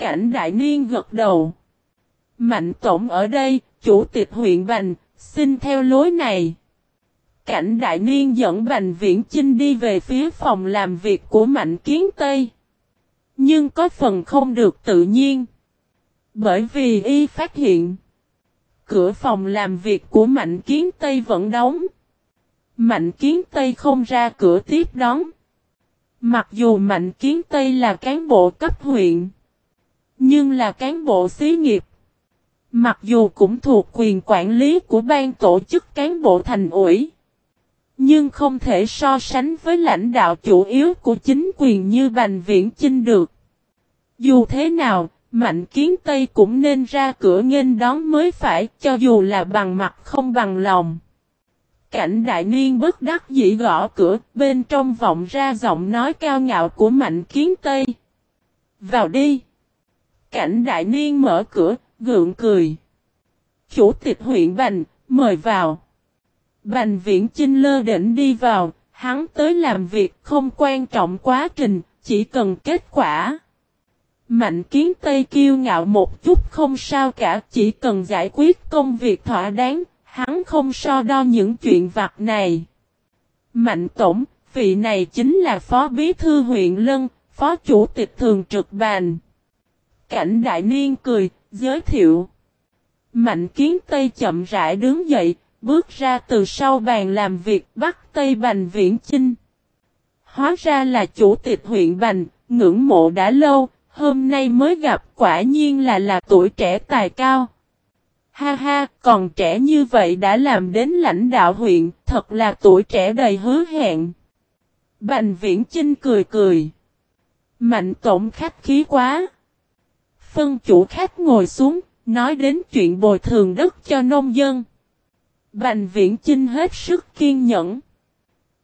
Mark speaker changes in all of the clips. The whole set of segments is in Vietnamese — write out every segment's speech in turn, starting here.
Speaker 1: Cảnh đại niên gật đầu. Mạnh tổng ở đây, chủ tịch huyện Bành, xin theo lối này. Cảnh đại niên dẫn Bành Viễn Chinh đi về phía phòng làm việc của Mạnh Kiến Tây. Nhưng có phần không được tự nhiên. Bởi vì y phát hiện. Cửa phòng làm việc của Mạnh Kiến Tây vẫn đóng. Mạnh Kiến Tây không ra cửa tiếp đón. Mặc dù Mạnh Kiến Tây là cán bộ cấp huyện. Nhưng là cán bộ xí nghiệp. Mặc dù cũng thuộc quyền quản lý của ban tổ chức cán bộ thành ủy. Nhưng không thể so sánh với lãnh đạo chủ yếu của chính quyền như Bành Viễn Chinh được. Dù thế nào, Mạnh Kiến Tây cũng nên ra cửa nghênh đón mới phải, cho dù là bằng mặt không bằng lòng. Cảnh đại niên bất đắc dĩ gõ cửa, bên trong vọng ra giọng nói cao ngạo của Mạnh Kiến Tây. Vào đi. Cảnh đại niên mở cửa, gượng cười. Chủ tịch huyện Bành, mời vào. Bành viễn chinh lơ đỉnh đi vào, hắn tới làm việc không quan trọng quá trình, chỉ cần kết quả. Mạnh kiến Tây kiêu ngạo một chút không sao cả, chỉ cần giải quyết công việc thỏa đáng, hắn không so đo những chuyện vặt này. Mạnh Tổng, vị này chính là Phó Bí Thư huyện Lân, Phó Chủ tịch Thường trực Bàn. Cảnh Đại Niên cười, giới thiệu. Mạnh kiến Tây chậm rãi đứng dậy, bước ra từ sau bàn làm việc bắt Tây Bành Viễn Chinh. Hóa ra là chủ tịch huyện Bành, ngưỡng mộ đã lâu, hôm nay mới gặp quả nhiên là là tuổi trẻ tài cao. Ha ha, còn trẻ như vậy đã làm đến lãnh đạo huyện, thật là tuổi trẻ đầy hứa hẹn. Bành Viễn Chinh cười cười. Mạnh tổng khách khí quá. Phân chủ khách ngồi xuống, nói đến chuyện bồi thường đất cho nông dân. Bành viễn chinh hết sức kiên nhẫn.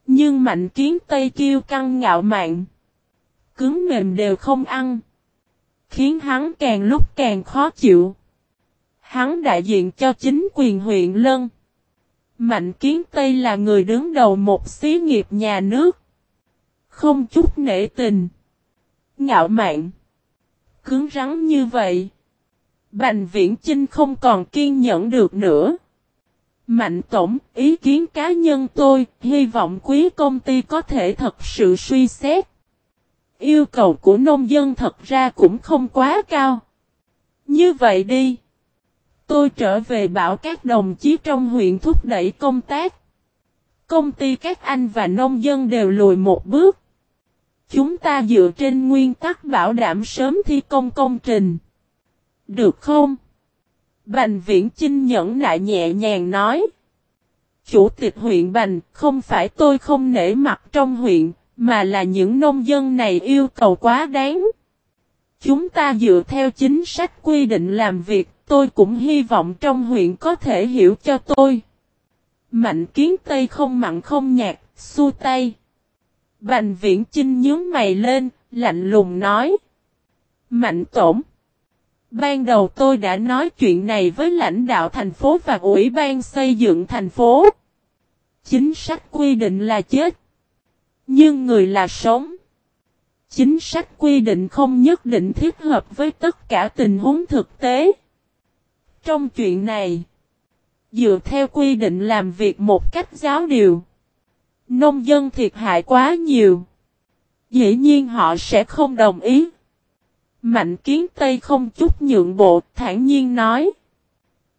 Speaker 1: Nhưng mạnh kiến Tây kiêu căng ngạo mạn. Cứng mềm đều không ăn. Khiến hắn càng lúc càng khó chịu. Hắn đại diện cho chính quyền huyện Lân. Mạnh kiến Tây là người đứng đầu một xí nghiệp nhà nước. Không chút nể tình. Ngạo mạn. Cứng rắn như vậy. Bành viễn Chinh không còn kiên nhẫn được nữa. Mạnh tổng, ý kiến cá nhân tôi, hy vọng quý công ty có thể thật sự suy xét. Yêu cầu của nông dân thật ra cũng không quá cao. Như vậy đi. Tôi trở về bảo các đồng chí trong huyện thúc đẩy công tác. Công ty các anh và nông dân đều lùi một bước. Chúng ta dựa trên nguyên tắc bảo đảm sớm thi công công trình. Được không? Bành viễn Trinh nhẫn nại nhẹ nhàng nói. Chủ tịch huyện Bành, không phải tôi không nể mặt trong huyện, mà là những nông dân này yêu cầu quá đáng. Chúng ta dựa theo chính sách quy định làm việc, tôi cũng hy vọng trong huyện có thể hiểu cho tôi. Mạnh kiến Tây không mặn không nhạt, xu tay. Bành viễn Trinh nhướng mày lên, lạnh lùng nói. Mạnh tổng. Ban đầu tôi đã nói chuyện này với lãnh đạo thành phố và ủy ban xây dựng thành phố. Chính sách quy định là chết. Nhưng người là sống. Chính sách quy định không nhất định thiết hợp với tất cả tình huống thực tế. Trong chuyện này, dựa theo quy định làm việc một cách giáo điều, nông dân thiệt hại quá nhiều. Dĩ nhiên họ sẽ không đồng ý. Mạnh kiến Tây không chút nhượng bộ, thản nhiên nói.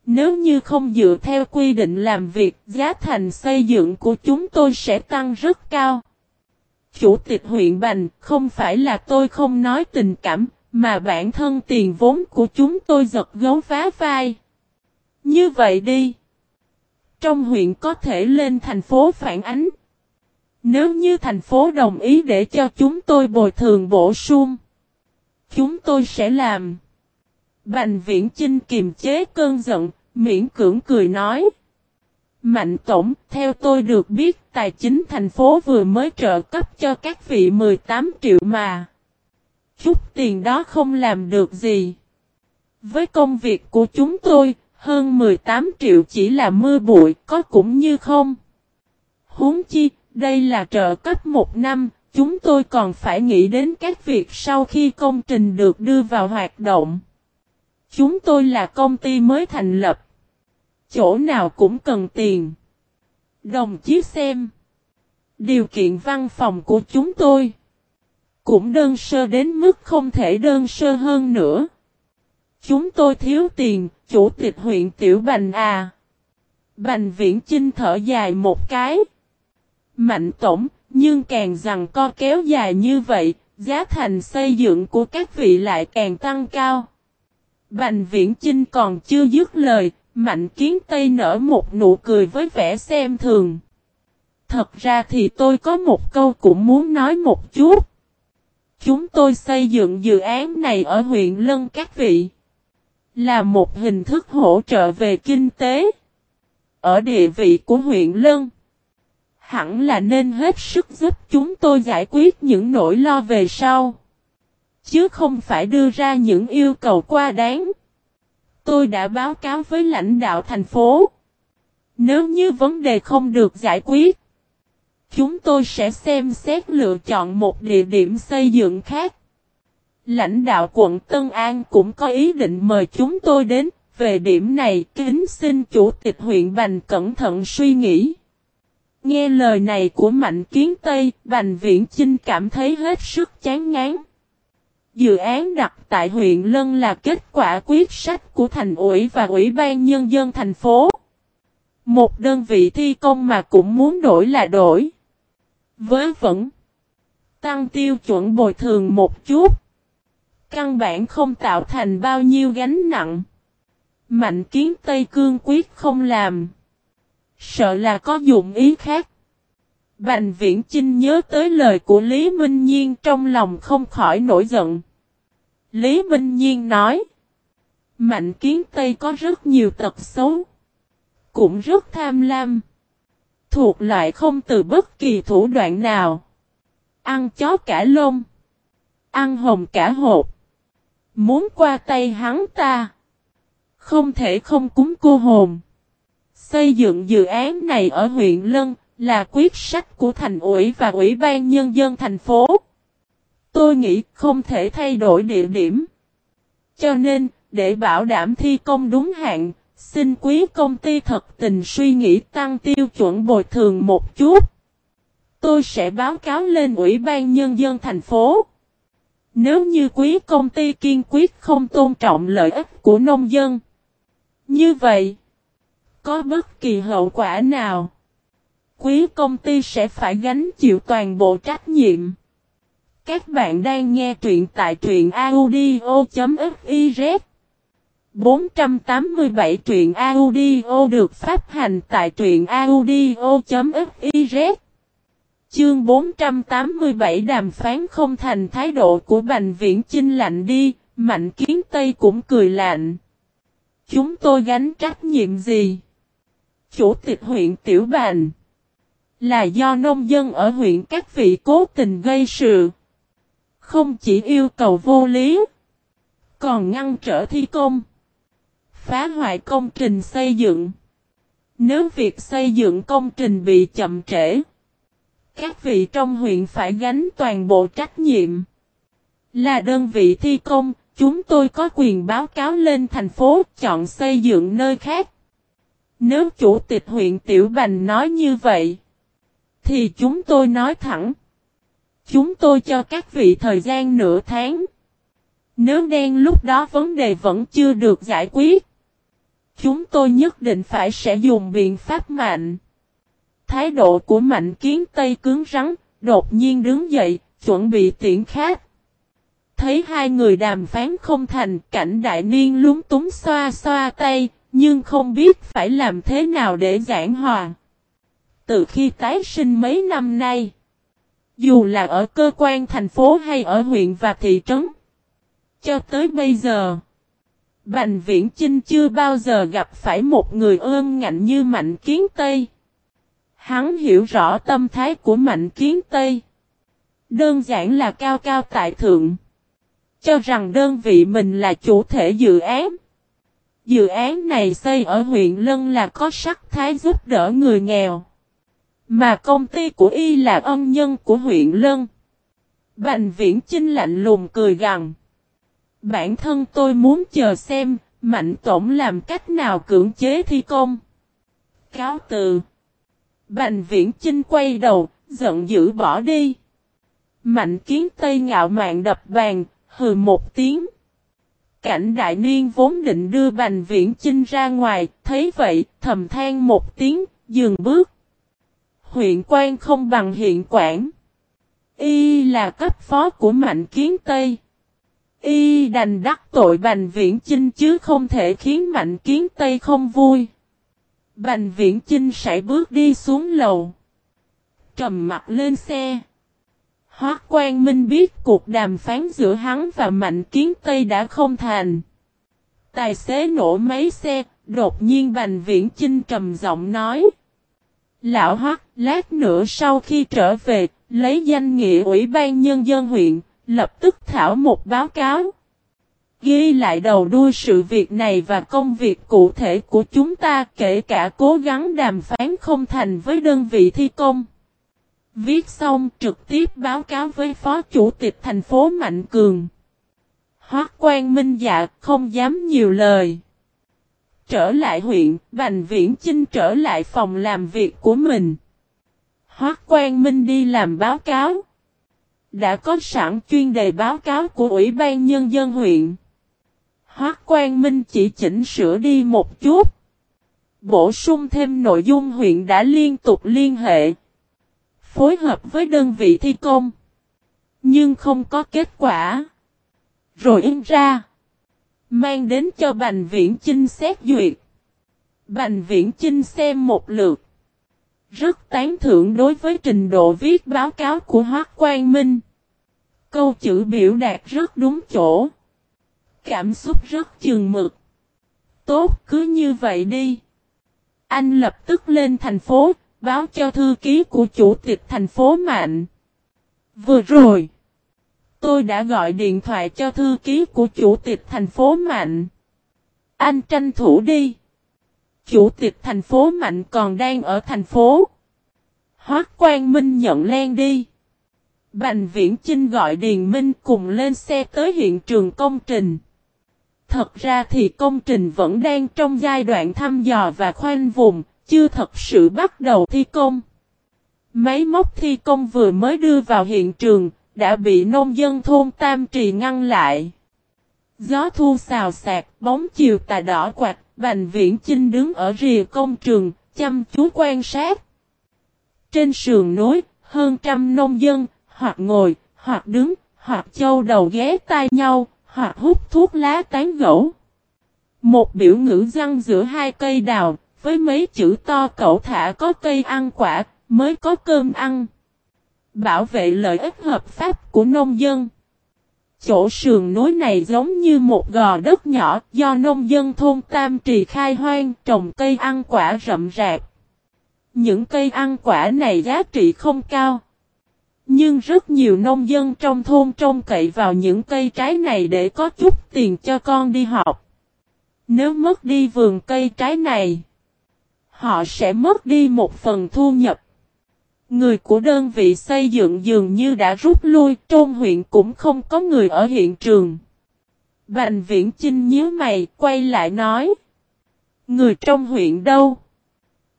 Speaker 1: Nếu như không dựa theo quy định làm việc, giá thành xây dựng của chúng tôi sẽ tăng rất cao. Chủ tịch huyện Bành, không phải là tôi không nói tình cảm, mà bản thân tiền vốn của chúng tôi giật gấu vá vai. Như vậy đi. Trong huyện có thể lên thành phố phản ánh. Nếu như thành phố đồng ý để cho chúng tôi bồi thường bổ sung. Chúng tôi sẽ làm. Bành viễn Chinh kiềm chế cơn giận, miễn cưỡng cười nói. Mạnh Tổng, theo tôi được biết tài chính thành phố vừa mới trợ cấp cho các vị 18 triệu mà. Chút tiền đó không làm được gì. Với công việc của chúng tôi, hơn 18 triệu chỉ là mưa bụi, có cũng như không. Huống chi, đây là trợ cấp một năm, chúng tôi còn phải nghĩ đến các việc sau khi công trình được đưa vào hoạt động. Chúng tôi là công ty mới thành lập. Chỗ nào cũng cần tiền. Đồng chí xem. Điều kiện văn phòng của chúng tôi. Cũng đơn sơ đến mức không thể đơn sơ hơn nữa. Chúng tôi thiếu tiền, chủ tịch huyện Tiểu Bành à. Bành viễn chinh thở dài một cái. Mạnh tổng, nhưng càng rằng co kéo dài như vậy, giá thành xây dựng của các vị lại càng tăng cao. Bành viễn chinh còn chưa dứt lời, mạnh kiến tây nở một nụ cười với vẻ xem thường. Thật ra thì tôi có một câu cũng muốn nói một chút. Chúng tôi xây dựng dự án này ở huyện Lân các vị. Là một hình thức hỗ trợ về kinh tế. Ở địa vị của huyện Lân. Hẳn là nên hết sức giúp chúng tôi giải quyết những nỗi lo về sau. Chứ không phải đưa ra những yêu cầu quá đáng. Tôi đã báo cáo với lãnh đạo thành phố. Nếu như vấn đề không được giải quyết, chúng tôi sẽ xem xét lựa chọn một địa điểm xây dựng khác. Lãnh đạo quận Tân An cũng có ý định mời chúng tôi đến, về điểm này kính xin chủ tịch huyện Bành cẩn thận suy nghĩ. Nghe lời này của Mạnh Kiến Tây, Bành Viễn Chinh cảm thấy hết sức chán ngán. Dự án đặt tại huyện Lân là kết quả quyết sách của thành ủy và ủy ban nhân dân thành phố. Một đơn vị thi công mà cũng muốn đổi là đổi. Với vẫn tăng tiêu chuẩn bồi thường một chút. Căn bản không tạo thành bao nhiêu gánh nặng. Mạnh kiến Tây Cương quyết không làm. Sợ là có dụng ý khác. Bành viễn Chinh nhớ tới lời của Lý Minh Nhiên trong lòng không khỏi nổi giận. Lý Minh Nhiên nói. Mạnh kiến Tây có rất nhiều tật xấu. Cũng rất tham lam. Thuộc loại không từ bất kỳ thủ đoạn nào. Ăn chó cả lông. Ăn hồng cả hộp. Muốn qua tay hắn ta. Không thể không cúng cô hồn. Xây dựng dự án này ở huyện Lân là quyết sách của thành ủy và ủy ban nhân dân thành phố. Tôi nghĩ không thể thay đổi địa điểm. Cho nên, để bảo đảm thi công đúng hạn, xin quý công ty thật tình suy nghĩ tăng tiêu chuẩn bồi thường một chút. Tôi sẽ báo cáo lên Ủy ban Nhân dân thành phố. Nếu như quý công ty kiên quyết không tôn trọng lợi ích của nông dân. Như vậy, có bất kỳ hậu quả nào, quý công ty sẽ phải gánh chịu toàn bộ trách nhiệm. Các bạn đang nghe truyện tại truyện audio.fiz 487 truyện audio được phát hành tại truyện audio.fiz Chương 487 đàm phán không thành thái độ của Bành Viễn Chinh lạnh đi, Mạnh Kiến Tây cũng cười lạnh. Chúng tôi gánh trách nhiệm gì? Chủ tịch huyện Tiểu Bành Là do nông dân ở huyện các vị cố tình gây sự. Không chỉ yêu cầu vô lý, còn ngăn trở thi công, phá hoại công trình xây dựng. Nếu việc xây dựng công trình bị chậm trễ, các vị trong huyện phải gánh toàn bộ trách nhiệm. Là đơn vị thi công, chúng tôi có quyền báo cáo lên thành phố chọn xây dựng nơi khác. Nếu chủ tịch huyện Tiểu Bành nói như vậy, thì chúng tôi nói thẳng. Chúng tôi cho các vị thời gian nửa tháng. Nếu đen lúc đó vấn đề vẫn chưa được giải quyết, chúng tôi nhất định phải sẽ dùng biện pháp mạnh. Thái độ của mạnh kiến Tây cứng rắn, đột nhiên đứng dậy, chuẩn bị tiễn khác. Thấy hai người đàm phán không thành, cảnh đại niên lúng túng xoa xoa tay, nhưng không biết phải làm thế nào để giảng hòa. Từ khi tái sinh mấy năm nay, dù là ở cơ quan thành phố hay ở huyện và thị trấn, cho tới bây giờ, Bành Viễn Chinh chưa bao giờ gặp phải một người ơn ngạnh như Mạnh Kiến Tây. Hắn hiểu rõ tâm thái của Mạnh Kiến Tây. Đơn giản là cao cao tại thượng. Cho rằng đơn vị mình là chủ thể dự án. Dự án này xây ở huyện Lân là có sắc thái giúp đỡ người nghèo. Mà công ty của y là ân nhân của huyện Lân. Bành viễn Chinh lạnh lùng cười rằng, Bản thân tôi muốn chờ xem, Mạnh Tổng làm cách nào cưỡng chế thi công. Cáo từ. Bành viễn Chinh quay đầu, giận dữ bỏ đi. Mạnh kiến Tây ngạo mạn đập bàn, hừ một tiếng. Cảnh đại niên vốn định đưa bành viễn Chinh ra ngoài, thấy vậy, thầm than một tiếng, dừng bước. Huyện quan không bằng hiện quản. Y là cấp phó của Mạnh Kiến Tây. Y đành đắc tội Bành Viễn Chinh chứ không thể khiến Mạnh Kiến Tây không vui. Bành Viễn Chinh sẽ bước đi xuống lầu. Trầm mặt lên xe. Hoác Quan Minh biết cuộc đàm phán giữa hắn và Mạnh Kiến Tây đã không thành. Tài xế nổ máy xe, đột nhiên Bành Viễn Chinh trầm giọng nói. Lão Hoác, lát nữa sau khi trở về, lấy danh nghĩa Ủy ban Nhân dân huyện, lập tức thảo một báo cáo. Ghi lại đầu đuôi sự việc này và công việc cụ thể của chúng ta kể cả cố gắng đàm phán không thành với đơn vị thi công. Viết xong trực tiếp báo cáo với Phó Chủ tịch thành phố Mạnh Cường. Hoác quan minh dạ không dám nhiều lời. Trở lại huyện, Bành Viễn Chinh trở lại phòng làm việc của mình. Hoác quan minh đi làm báo cáo. Đã có sẵn chuyên đề báo cáo của Ủy ban Nhân dân huyện. Hoác quan minh chỉ chỉnh sửa đi một chút. Bổ sung thêm nội dung huyện đã liên tục liên hệ. Phối hợp với đơn vị thi công. Nhưng không có kết quả. Rồi in ra. Mang đến cho Bành Viễn Chinh xét duyệt. Bành Viễn Chinh xem một lượt. Rất tán thưởng đối với trình độ viết báo cáo của Hoác Quang Minh. Câu chữ biểu đạt rất đúng chỗ. Cảm xúc rất chừng mực. Tốt cứ như vậy đi. Anh lập tức lên thành phố, báo cho thư ký của chủ tịch thành phố Mạnh. Vừa rồi, tôi đã gọi điện thoại cho thư ký của chủ tịch thành phố Mạnh. Anh tranh thủ đi. Chủ tịch thành phố Mạnh còn đang ở thành phố. Hoác Quang Minh nhận len đi. Bành Viễn Chinh gọi Điền Minh cùng lên xe tới hiện trường công trình. Thật ra thì công trình vẫn đang trong giai đoạn thăm dò và khoanh vùng, chưa thật sự bắt đầu thi công. Máy móc thi công vừa mới đưa vào hiện trường, đã bị nông dân thôn Tam Trì ngăn lại. Gió thu xào xạc, bóng chiều tà đỏ quạt, Bành Viễn Chinh đứng ở rìa công trường, chăm chú quan sát. Trên sườn núi, hơn trăm nông dân, hoặc ngồi, hoặc đứng, hoặc châu đầu ghé tai nhau, hoặc hút thuốc lá tán gỗ. Một biểu ngữ răng giữa hai cây đào, với mấy chữ to cậu thả có cây ăn quả, mới có cơm ăn. Bảo vệ lợi ích hợp pháp của nông dân. Chỗ sườn núi này giống như một gò đất nhỏ do nông dân thôn Tam Trì khai hoang trồng cây ăn quả rậm rạp. Những cây ăn quả này giá trị không cao. Nhưng rất nhiều nông dân trong thôn trông cậy vào những cây trái này để có chút tiền cho con đi học. Nếu mất đi vườn cây trái này, họ sẽ mất đi một phần thu nhập. Người của đơn vị xây dựng dường như đã rút lui, trôn huyện cũng không có người ở hiện trường. Bành viễn Chinh nhíu mày, quay lại nói. Người trong huyện đâu?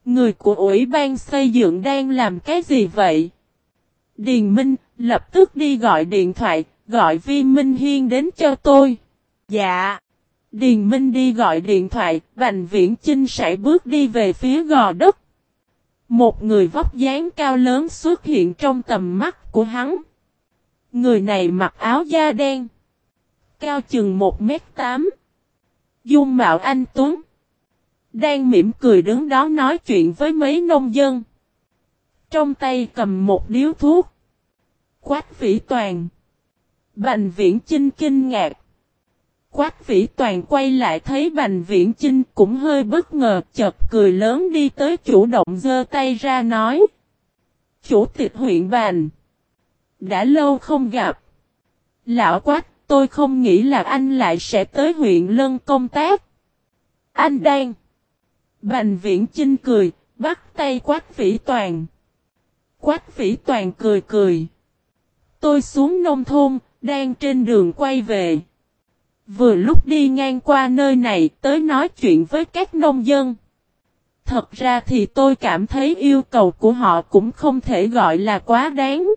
Speaker 1: Người của ủy ban xây dựng đang làm cái gì vậy? Điền Minh, lập tức đi gọi điện thoại, gọi Vi Minh Hiên đến cho tôi. Dạ. Điền Minh đi gọi điện thoại, Bành Viễn Chinh sẽ bước đi về phía gò đất. Một người vóc dáng cao lớn xuất hiện trong tầm mắt của hắn. Người này mặc áo da đen. Cao chừng 1m8. Dung mạo anh Tuấn. Đang mỉm cười đứng đó nói chuyện với mấy nông dân. Trong tay cầm một điếu thuốc. Quách vĩ toàn. Bành viễn chinh kinh ngạc. Quách vĩ toàn quay lại thấy bành viễn chinh cũng hơi bất ngờ chợt cười lớn đi tới chủ động dơ tay ra nói. Chủ tịch huyện bành. Đã lâu không gặp. Lão quách tôi không nghĩ là anh lại sẽ tới huyện lân công tác. Anh đang. Bành viễn chinh cười, bắt tay quách vĩ toàn. Quách vĩ toàn cười cười. Tôi xuống nông thôn, đang trên đường quay về. Vừa lúc đi ngang qua nơi này tới nói chuyện với các nông dân. Thật ra thì tôi cảm thấy yêu cầu của họ cũng không thể gọi là quá đáng.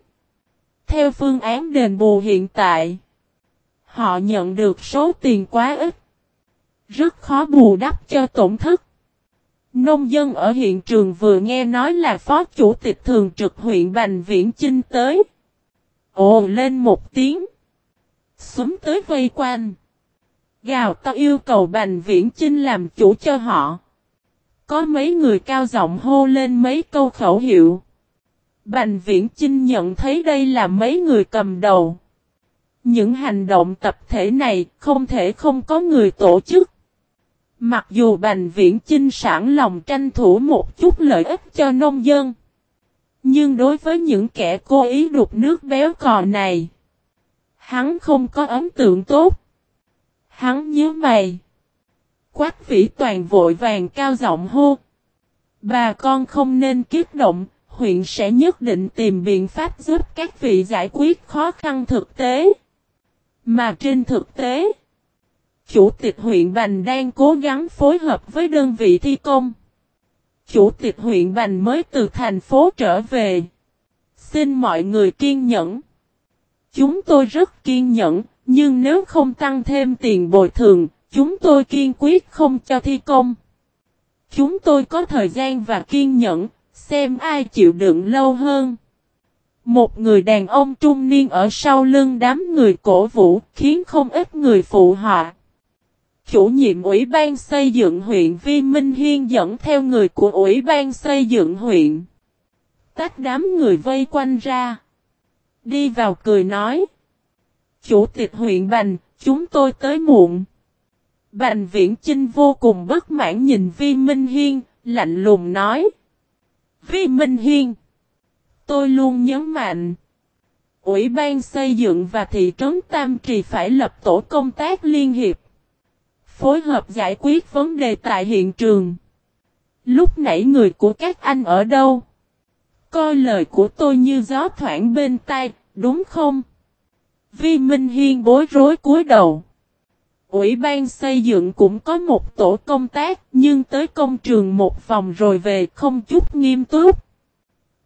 Speaker 1: Theo phương án đền bù hiện tại, họ nhận được số tiền quá ít. Rất khó bù đắp cho tổn thất. Nông dân ở hiện trường vừa nghe nói là phó chủ tịch thường trực huyện Bành Viễn Chinh tới. Ồ lên một tiếng. Xuống tới vây quanh. Gào to yêu cầu Bành Viễn Chinh làm chủ cho họ. Có mấy người cao giọng hô lên mấy câu khẩu hiệu. Bành Viễn Chinh nhận thấy đây là mấy người cầm đầu. Những hành động tập thể này không thể không có người tổ chức. Mặc dù Bành Viễn Chinh sẵn lòng tranh thủ một chút lợi ích cho nông dân. Nhưng đối với những kẻ cố ý đục nước béo cò này, hắn không có ấn tượng tốt. Hắn nhớ mày. Quách vĩ toàn vội vàng cao giọng hô. Bà con không nên kiếp động, huyện sẽ nhất định tìm biện pháp giúp các vị giải quyết khó khăn thực tế. Mà trên thực tế, Chủ tịch huyện Bành đang cố gắng phối hợp với đơn vị thi công. Chủ tịch huyện Bành mới từ thành phố trở về. Xin mọi người kiên nhẫn. Chúng tôi rất kiên nhẫn, nhưng nếu không tăng thêm tiền bồi thường, chúng tôi kiên quyết không cho thi công. Chúng tôi có thời gian và kiên nhẫn, xem ai chịu đựng lâu hơn. Một người đàn ông trung niên ở sau lưng đám người cổ vũ khiến không ít người phụ họa. Chủ nhiệm Ủy ban xây dựng huyện Vi Minh Hiên dẫn theo người của Ủy ban xây dựng huyện. Tách đám người vây quanh ra. Đi vào cười nói. Chủ tịch huyện Bành, chúng tôi tới muộn. Bành Viễn Chinh vô cùng bất mãn nhìn Vi Minh Hiên, lạnh lùng nói. Vi Minh Hiên. Tôi luôn nhấn mạnh. Ủy ban xây dựng và thị trấn Tam Trì phải lập tổ công tác liên hiệp. Phối hợp giải quyết vấn đề tại hiện trường. Lúc nãy người của các anh ở đâu? Coi lời của tôi như gió thoảng bên tai, đúng không? Vi Minh Hiên bối rối cúi đầu. Ủy ban xây dựng cũng có một tổ công tác, nhưng tới công trường một vòng rồi về không chút nghiêm túc.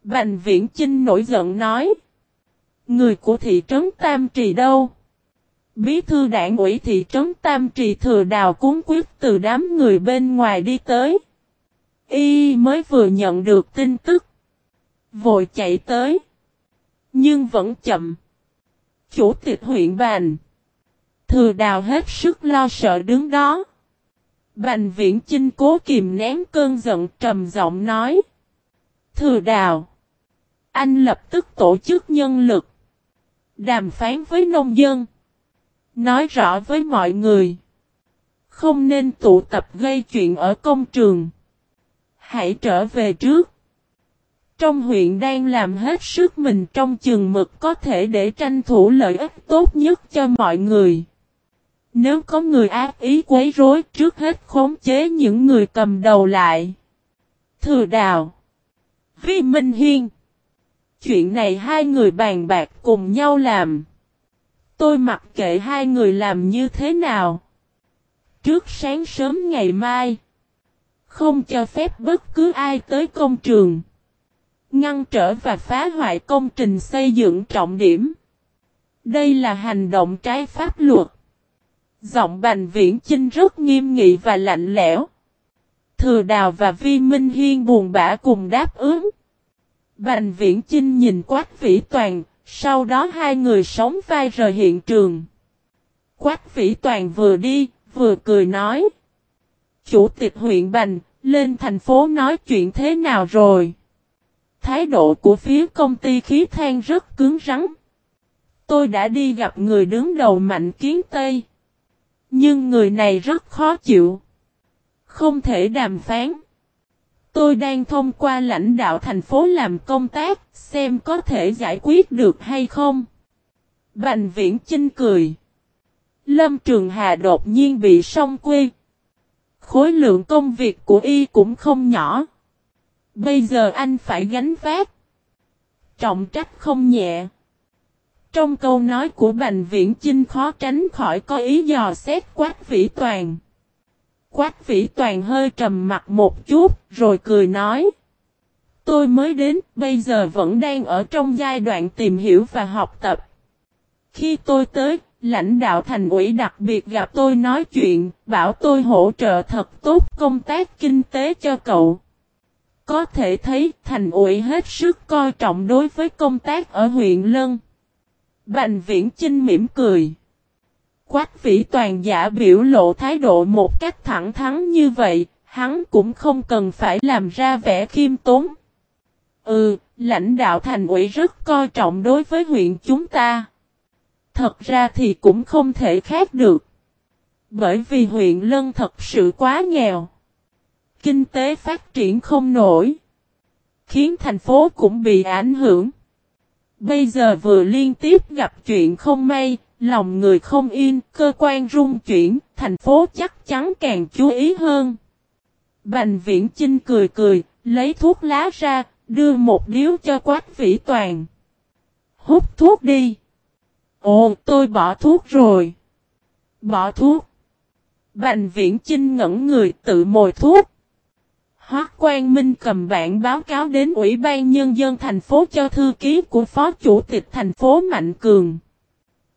Speaker 1: Bành Viễn Chinh nổi giận nói. Người của thị trấn Tam Trì đâu? Bí thư đảng ủy thị trấn Tam Trì thừa đào cuốn quyết từ đám người bên ngoài đi tới. Y mới vừa nhận được tin tức. Vội chạy tới. Nhưng vẫn chậm. Chủ tịch huyện Bành. Thừa đào hết sức lo sợ đứng đó. Bành viễn chinh cố kìm nén cơn giận trầm giọng nói. Thừa đào. Anh lập tức tổ chức nhân lực. Đàm phán với nông dân. Nói rõ với mọi người. Không nên tụ tập gây chuyện ở công trường. Hãy trở về trước. Trong huyện đang làm hết sức mình trong chừng mực có thể để tranh thủ lợi ích tốt nhất cho mọi người. Nếu có người ác ý quấy rối, trước hết khống chế những người cầm đầu lại. Thừa đào. Vi Minh Hiên. Chuyện này hai người bàn bạc cùng nhau làm. Tôi mặc kệ hai người làm như thế nào. Trước sáng sớm ngày mai. Không cho phép bất cứ ai tới công trường. Ngăn trở và phá hoại công trình xây dựng trọng điểm. Đây là hành động trái pháp luật. Giọng bành viễn chinh rất nghiêm nghị và lạnh lẽo. Thừa đào và vi minh hiên buồn bã cùng đáp ứng. Bành viễn chinh nhìn quách vĩ toàn, sau đó hai người sống vai rời hiện trường. Quách vĩ toàn vừa đi, vừa cười nói. Chủ tịch huyện Bành, lên thành phố nói chuyện thế nào rồi? Thái độ của phía công ty khí than rất cứng rắn. Tôi đã đi gặp người đứng đầu mạnh kiến Tây. Nhưng người này rất khó chịu. Không thể đàm phán. Tôi đang thông qua lãnh đạo thành phố làm công tác, xem có thể giải quyết được hay không. Bành viễn Chinh cười. Lâm Trường Hà đột nhiên bị song quê. Khối lượng công việc của y cũng không nhỏ. Bây giờ anh phải gánh vác. Trọng trách không nhẹ. Trong câu nói của Bành Viễn Chinh khó tránh khỏi có ý dò xét Quách Vĩ Toàn. Quách Vĩ Toàn hơi trầm mặt một chút, rồi cười nói. Tôi mới đến, bây giờ vẫn đang ở trong giai đoạn tìm hiểu và học tập. Khi tôi tới, lãnh đạo thành ủy đặc biệt gặp tôi nói chuyện, bảo tôi hỗ trợ thật tốt công tác kinh tế cho cậu. Có thể thấy thành ủy hết sức coi trọng đối với công tác ở huyện Lân. Bành viễn Trinh mỉm cười. Quách vĩ toàn giả biểu lộ thái độ một cách thẳng thắn như vậy, hắn cũng không cần phải làm ra vẻ khiêm tốn. Ừ, lãnh đạo thành ủy rất coi trọng đối với huyện chúng ta. Thật ra thì cũng không thể khác được. Bởi vì huyện Lân thật sự quá nghèo. Kinh tế phát triển không nổi. Khiến thành phố cũng bị ảnh hưởng. Bây giờ vừa liên tiếp gặp chuyện không may, lòng người không yên, cơ quan rung chuyển, thành phố chắc chắn càng chú ý hơn. Bành viễn Chinh cười cười, lấy thuốc lá ra, đưa một điếu cho quách vĩ toàn. Hút thuốc đi. Ồ, tôi bỏ thuốc rồi. Bỏ thuốc. Bành viễn Chinh ngẩn người tự mồi thuốc. Hoác Quang Minh cầm bản báo cáo đến Ủy ban Nhân dân thành phố cho thư ký của Phó Chủ tịch thành phố Mạnh Cường.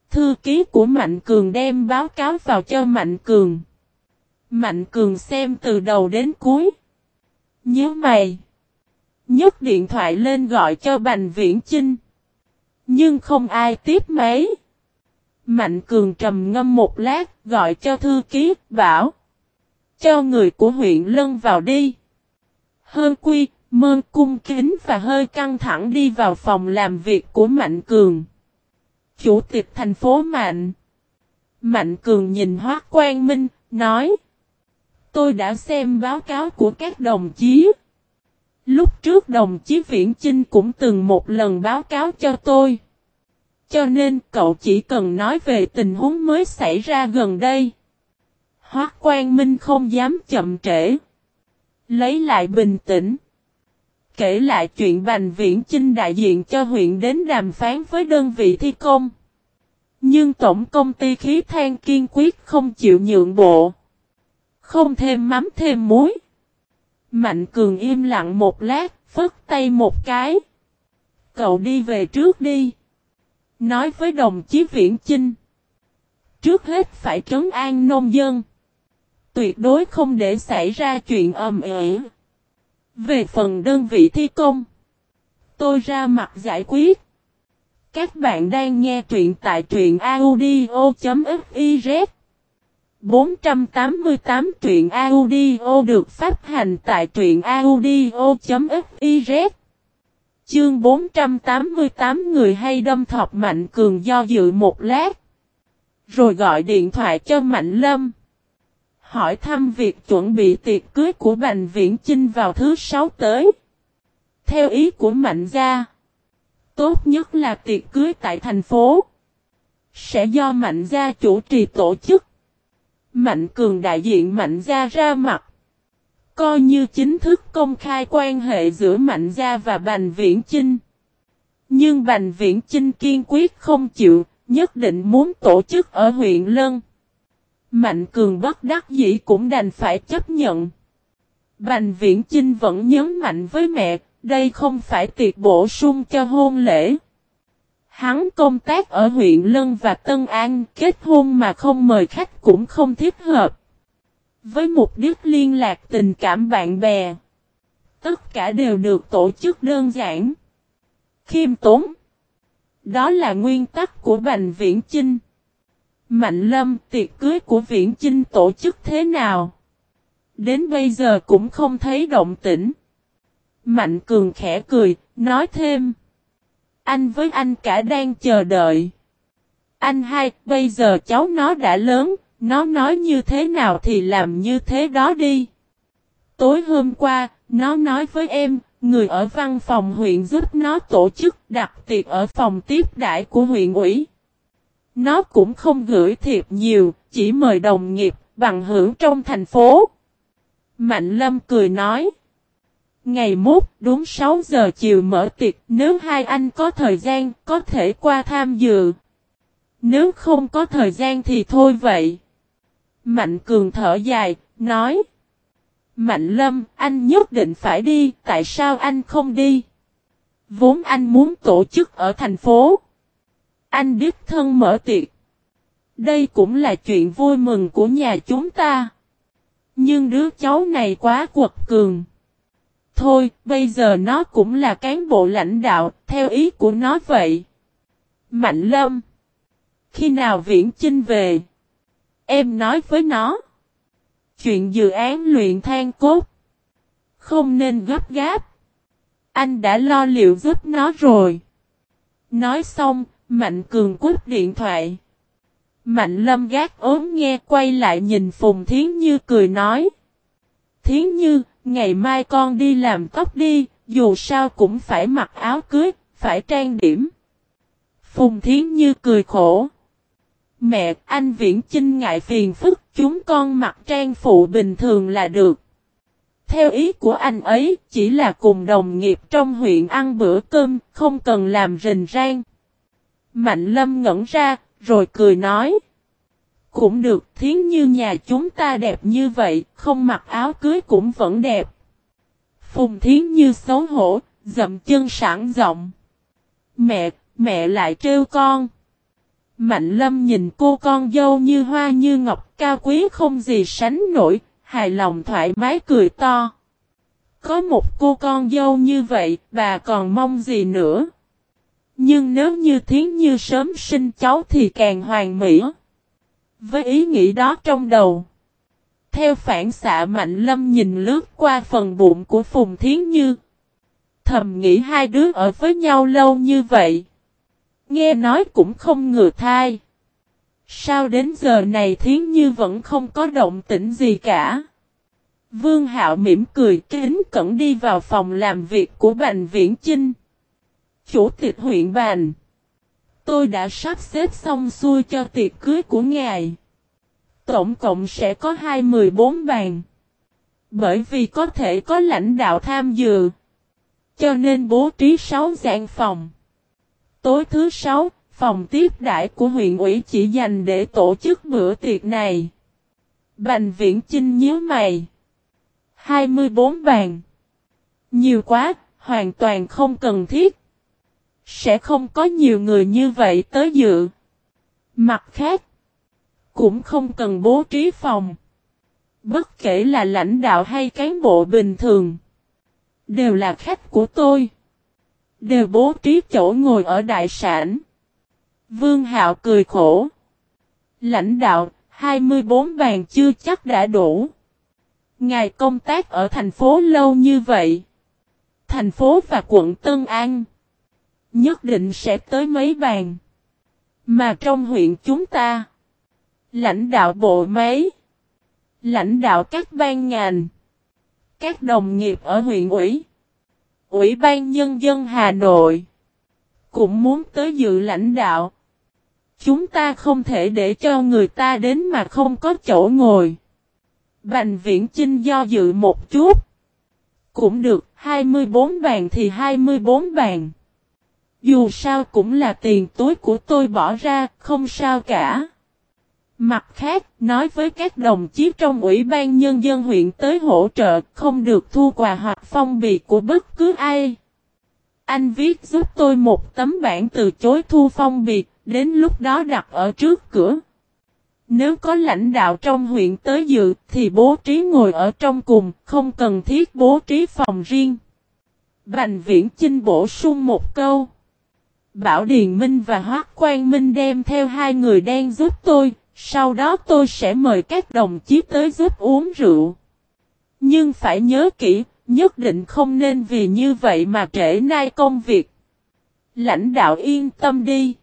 Speaker 1: Thư ký của Mạnh Cường đem báo cáo vào cho Mạnh Cường. Mạnh Cường xem từ đầu đến cuối. Nhớ mày. nhấc điện thoại lên gọi cho Bành Viễn Chinh. Nhưng không ai tiếp máy. Mạnh Cường trầm ngâm một lát, gọi cho thư ký, bảo. Cho người của huyện Lân vào đi. Hơn quy, mơn cung kính và hơi căng thẳng đi vào phòng làm việc của Mạnh Cường. Chủ tịch thành phố Mạnh. Mạnh Cường nhìn Hoác Quang Minh, nói. Tôi đã xem báo cáo của các đồng chí. Lúc trước đồng chí Viễn Chinh cũng từng một lần báo cáo cho tôi. Cho nên cậu chỉ cần nói về tình huống mới xảy ra gần đây. Hoác Quang Minh không dám chậm trễ. Lấy lại bình tĩnh. Kể lại chuyện Bành Viễn Chinh đại diện cho huyện đến đàm phán với đơn vị thi công. Nhưng tổng công ty khí than kiên quyết không chịu nhượng bộ. Không thêm mắm thêm muối. Mạnh cường im lặng một lát, phất tay một cái. Cậu đi về trước đi. Nói với đồng chí Viễn Chinh. Trước hết phải trấn an nông dân. Tuyệt đối không để xảy ra chuyện ầm ĩ. Về phần đơn vị thi công. Tôi ra mặt giải quyết. Các bạn đang nghe truyện tại truyện audio.fiz 488 truyện audio được phát hành tại truyện audio.fiz Chương 488 người hay đâm thọc Mạnh Cường do dự một lát. Rồi gọi điện thoại cho Mạnh Lâm. Hỏi thăm việc chuẩn bị tiệc cưới của Bành Viễn Chinh vào thứ sáu tới. Theo ý của Mạnh Gia. Tốt nhất là tiệc cưới tại thành phố. Sẽ do Mạnh Gia chủ trì tổ chức. Mạnh Cường đại diện Mạnh Gia ra mặt. Coi như chính thức công khai quan hệ giữa Mạnh Gia và Bành Viễn Chinh. Nhưng Bành Viễn Chinh kiên quyết không chịu, nhất định muốn tổ chức ở huyện Lân. Mạnh Cường bất đắc dĩ cũng đành phải chấp nhận. Bành Viễn Chinh vẫn nhấn mạnh với mẹ, đây không phải tiệc bổ sung cho hôn lễ. Hắn công tác ở huyện Lân và Tân An kết hôn mà không mời khách cũng không thích hợp. Với mục đích liên lạc tình cảm bạn bè. Tất cả đều được tổ chức đơn giản. Khiêm tốn. Đó là nguyên tắc của Bành Viễn Chinh. Mạnh Lâm tiệc cưới của Viễn Chinh tổ chức thế nào? Đến bây giờ cũng không thấy động tĩnh. Mạnh Cường khẽ cười, nói thêm. Anh với anh cả đang chờ đợi. Anh hai, bây giờ cháu nó đã lớn, nó nói như thế nào thì làm như thế đó đi. Tối hôm qua, nó nói với em, người ở văn phòng huyện giúp nó tổ chức đặt tiệc ở phòng tiếp đại của huyện ủy. Nó cũng không gửi thiệp nhiều, chỉ mời đồng nghiệp, bằng hữu trong thành phố. Mạnh Lâm cười nói. Ngày mốt, đúng 6 giờ chiều mở tiệc, nếu hai anh có thời gian, có thể qua tham dự. Nếu không có thời gian thì thôi vậy. Mạnh Cường thở dài, nói. Mạnh Lâm, anh nhất định phải đi, tại sao anh không đi? Vốn anh muốn tổ chức ở thành phố. Anh đích thân mở tiệc. Đây cũng là chuyện vui mừng của nhà chúng ta. Nhưng đứa cháu này quá quật cường. Thôi, bây giờ nó cũng là cán bộ lãnh đạo, theo ý của nó vậy. Mạnh Lâm. Khi nào Viễn Chinh về? Em nói với nó. Chuyện dự án luyện than cốt. Không nên gấp gáp. Anh đã lo liệu giúp nó rồi. Nói xong, Mạnh Cường cúp điện thoại. Mạnh Lâm gác ốm nghe quay lại nhìn Phùng Thiến Như cười nói. Thiến Như, ngày mai con đi làm tóc đi, dù sao cũng phải mặc áo cưới, phải trang điểm. Phùng Thiến Như cười khổ. Mẹ, anh Viễn Chinh ngại phiền phức, chúng con mặc trang phụ bình thường là được. Theo ý của anh ấy, chỉ là cùng đồng nghiệp trong huyện ăn bữa cơm, không cần làm rình rang. Mạnh Lâm ngẩn ra, rồi cười nói. Cũng được, thiến như nhà chúng ta đẹp như vậy, không mặc áo cưới cũng vẫn đẹp. Phùng thiến như xấu hổ, dậm chân sẵn giọng. Mẹ, mẹ lại trêu con. Mạnh lâm nhìn cô con dâu như hoa như ngọc cao quý không gì sánh nổi, hài lòng thoải mái cười to. Có một cô con dâu như vậy, bà còn mong gì nữa? Nhưng nếu như thiến như sớm sinh cháu thì càng hoàn mỹ. Với ý nghĩ đó trong đầu. Theo phản xạ Mạnh Lâm nhìn lướt qua phần bụng của Phùng Thiến Như. Thầm nghĩ hai đứa ở với nhau lâu như vậy. Nghe nói cũng không ngừa thai. Sao đến giờ này Thiến Như vẫn không có động tĩnh gì cả. Vương Hạo mỉm cười kính cẩn đi vào phòng làm việc của Bành Viễn Chinh. Chủ tịch huyện bàn. Tôi đã sắp xếp xong xuôi cho tiệc cưới của ngài. Tổng cộng sẽ có 214 bàn. Bởi vì có thể có lãnh đạo tham dự. Cho nên bố trí 6 dạng phòng. Tối thứ 6, phòng tiếp đãi của huyện ủy chỉ dành để tổ chức bữa tiệc này. Bành viễn chinh nhớ mày. 24 bàn. Nhiều quá, hoàn toàn không cần thiết. Sẽ không có nhiều người như vậy tới dự. Mặt khác, cũng không cần bố trí phòng. Bất kể là lãnh đạo hay cán bộ bình thường. Đều là khách của tôi. Đều bố trí chỗ ngồi ở đại sản. Vương Hạo cười khổ. Lãnh đạo, 24 bàn chưa chắc đã đủ. Ngài công tác ở thành phố lâu như vậy. Thành phố và quận Tân An. Nhất định sẽ tới mấy bàn. Mà trong huyện chúng ta. Lãnh đạo bộ máy. Lãnh đạo các ban ngành. Các đồng nghiệp ở huyện ủy. Ủy ban Nhân dân Hà Nội. Cũng muốn tới dự lãnh đạo. Chúng ta không thể để cho người ta đến mà không có chỗ ngồi. Bành viễn Trinh do dự một chút. Cũng được, 24 bàn thì 24 bàn. Dù sao cũng là tiền túi của tôi bỏ ra, không sao cả. Mặt khác, nói với các đồng chí trong Ủy ban Nhân dân huyện tới hỗ trợ, không được thu quà hoặc phong bì của bất cứ ai. Anh viết giúp tôi một tấm bản từ chối thu phong bì, đến lúc đó đặt ở trước cửa. Nếu có lãnh đạo trong huyện tới dự thì bố trí ngồi ở trong cùng, không cần thiết bố trí phòng riêng. Bành viễn Chinh bổ sung một câu. Bảo Điền Minh và Hoác Quang Minh đem theo hai người đen giúp tôi, sau đó tôi sẽ mời các đồng chí tới giúp uống rượu. Nhưng phải nhớ kỹ, nhất định không nên vì như vậy mà trễ nay công việc. Lãnh đạo yên tâm đi.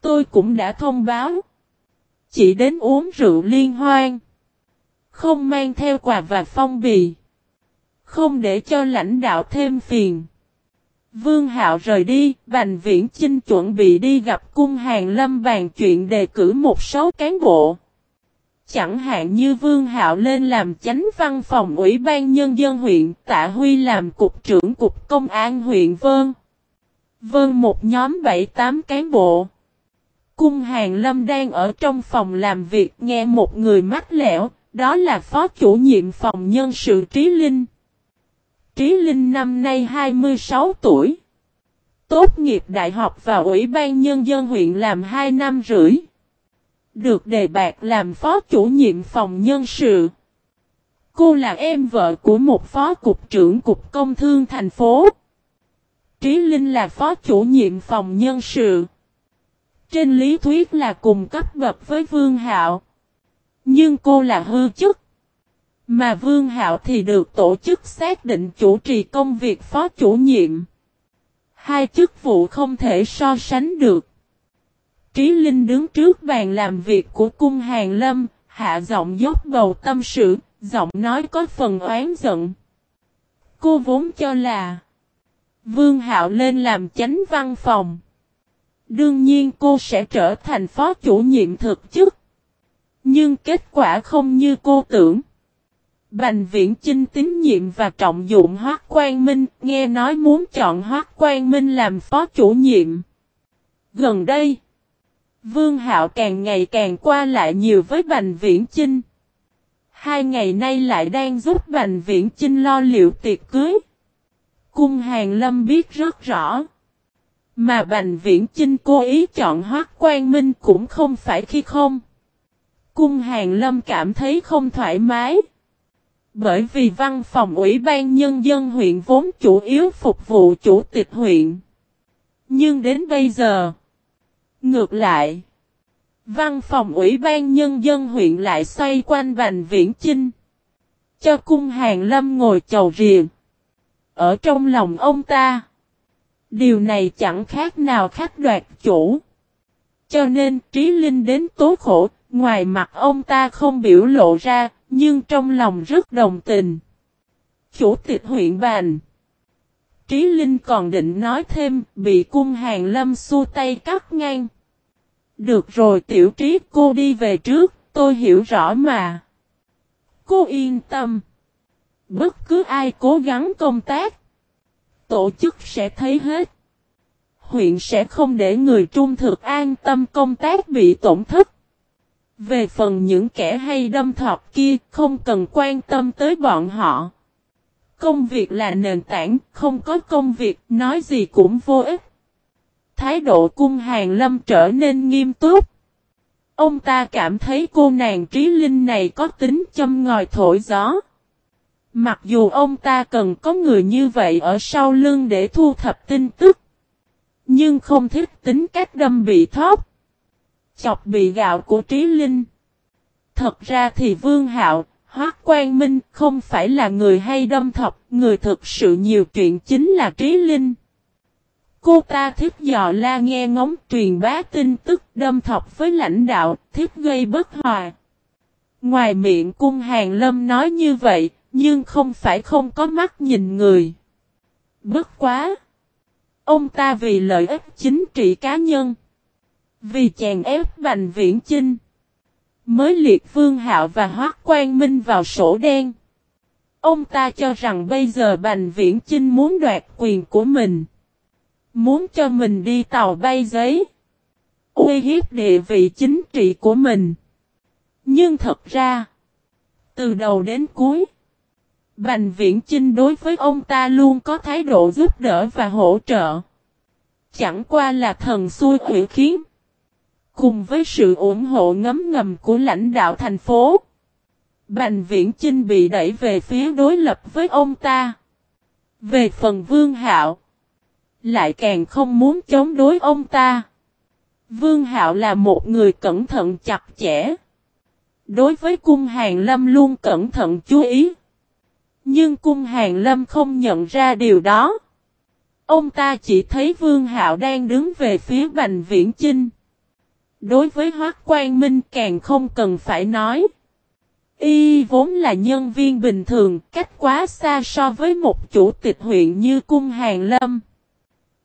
Speaker 1: Tôi cũng đã thông báo. Chỉ đến uống rượu liên hoan. Không mang theo quà và phong bì. Không để cho lãnh đạo thêm phiền. Vương Hạo rời đi, Bành Viễn Chinh chuẩn bị đi gặp cung hàng lâm bàn chuyện đề cử một số cán bộ. Chẳng hạn như Vương Hạo lên làm chánh văn phòng Ủy ban Nhân dân huyện, Tạ Huy làm cục trưởng cục công an huyện Vân. Vân một nhóm 7-8 cán bộ. Cung Hàng Lâm đang ở trong phòng làm việc nghe một người mắt lẻo, đó là phó chủ nhiệm phòng nhân sự Trí Linh. Trí Linh năm nay 26 tuổi. Tốt nghiệp đại học và Ủy ban Nhân dân huyện làm 2 năm rưỡi. Được đề bạc làm phó chủ nhiệm phòng nhân sự. Cô là em vợ của một phó cục trưởng cục công thương thành phố. Trí Linh là phó chủ nhiệm phòng nhân sự. Trên lý thuyết là cùng cấp bậc với Vương Hạo. Nhưng cô là hư chức. Mà Vương Hạo thì được tổ chức xác định chủ trì công việc phó chủ nhiệm. Hai chức vụ không thể so sánh được. Trí Linh đứng trước bàn làm việc của cung hàng lâm, hạ giọng dốc bầu tâm sự, giọng nói có phần oán giận. Cô vốn cho là Vương Hạo lên làm chánh văn phòng. Đương nhiên cô sẽ trở thành phó chủ nhiệm thực chức. Nhưng kết quả không như cô tưởng. Bành viễn chinh tín nhiệm và trọng dụng Hoác Quang Minh, nghe nói muốn chọn Hoác Quang Minh làm phó chủ nhiệm. Gần đây, Vương Hạo càng ngày càng qua lại nhiều với Bành Viễn Chinh. Hai ngày nay lại đang giúp Bành Viễn Chinh lo liệu tiệc cưới. Cung Hàng Lâm biết rất rõ. Mà Bành Viễn Chinh cố ý chọn Hoác Quang Minh cũng không phải khi không. Cung Hàng Lâm cảm thấy không thoải mái. Bởi vì văn phòng Ủy ban Nhân dân huyện vốn chủ yếu phục vụ chủ tịch huyện. Nhưng đến bây giờ, ngược lại, văn phòng Ủy ban Nhân dân huyện lại xoay quanh Bành Viễn Chinh. Cho cung hàng lâm ngồi chầu riềng Ở trong lòng ông ta, điều này chẳng khác nào khách đoạt chủ. Cho nên Trí Linh đến tố khổ, ngoài mặt ông ta không biểu lộ ra, nhưng trong lòng rất đồng tình. Chủ tịch huyện bàn, Trí Linh còn định nói thêm, bị cung hàng lâm xua tay cắt ngang. Được rồi tiểu trí cô đi về trước, tôi hiểu rõ mà. Cô yên tâm. Bất cứ ai cố gắng công tác, tổ chức sẽ thấy hết. Huyện sẽ không để người trung thực an tâm công tác bị tổn thất. Về phần những kẻ hay đâm thọt kia, không cần quan tâm tới bọn họ. Công việc là nền tảng, không có công việc, nói gì cũng vô ích. Thái độ cung hàng lâm trở nên nghiêm túc. Ông ta cảm thấy cô nàng trí linh này có tính châm ngòi thổi gió. Mặc dù ông ta cần có người như vậy ở sau lưng để thu thập tin tức. Nhưng không thích tính cách đâm bị thóp chọc bị gạo của Trí Linh. Thật ra thì Vương Hạo, Hoác Quang Minh không phải là người hay đâm thọc, người thực sự nhiều chuyện chính là Trí Linh. Cô ta thích dò la nghe ngóng truyền bá tin tức đâm thọc với lãnh đạo, thiếp gây bất hòa. Ngoài miệng cung hàng lâm nói như vậy, nhưng không phải không có mắt nhìn người. Bất quá! Ông ta vì lợi ích chính trị cá nhân. Vì chàng ép Bành Viễn Chinh. Mới liệt Vương Hạo và Hoác Quang Minh vào sổ đen. Ông ta cho rằng bây giờ Bành Viễn Chinh muốn đoạt quyền của mình. Muốn cho mình đi tàu bay giấy. Uy hiếp địa vị chính trị của mình. Nhưng thật ra, từ đầu đến cuối, Bành Viễn Chinh đối với ông ta luôn có thái độ giúp đỡ và hỗ trợ. Chẳng qua là thần xui quỷ khiến. Cùng với sự ủng hộ ngấm ngầm của lãnh đạo thành phố, Bành Viễn Chinh bị đẩy về phía đối lập với ông ta. Về phần Vương Hạo, lại càng không muốn chống đối ông ta. Vương Hạo là một người cẩn thận chặt chẽ. Đối với cung hàng lâm luôn cẩn thận chú ý. Nhưng cung hàng lâm không nhận ra điều đó. Ông ta chỉ thấy Vương Hạo đang đứng về phía Bành Viễn Chinh. Đối với Hoác Quang Minh càng không cần phải nói. Y vốn là nhân viên bình thường, cách quá xa so với một chủ tịch huyện như Cung Hàng Lâm.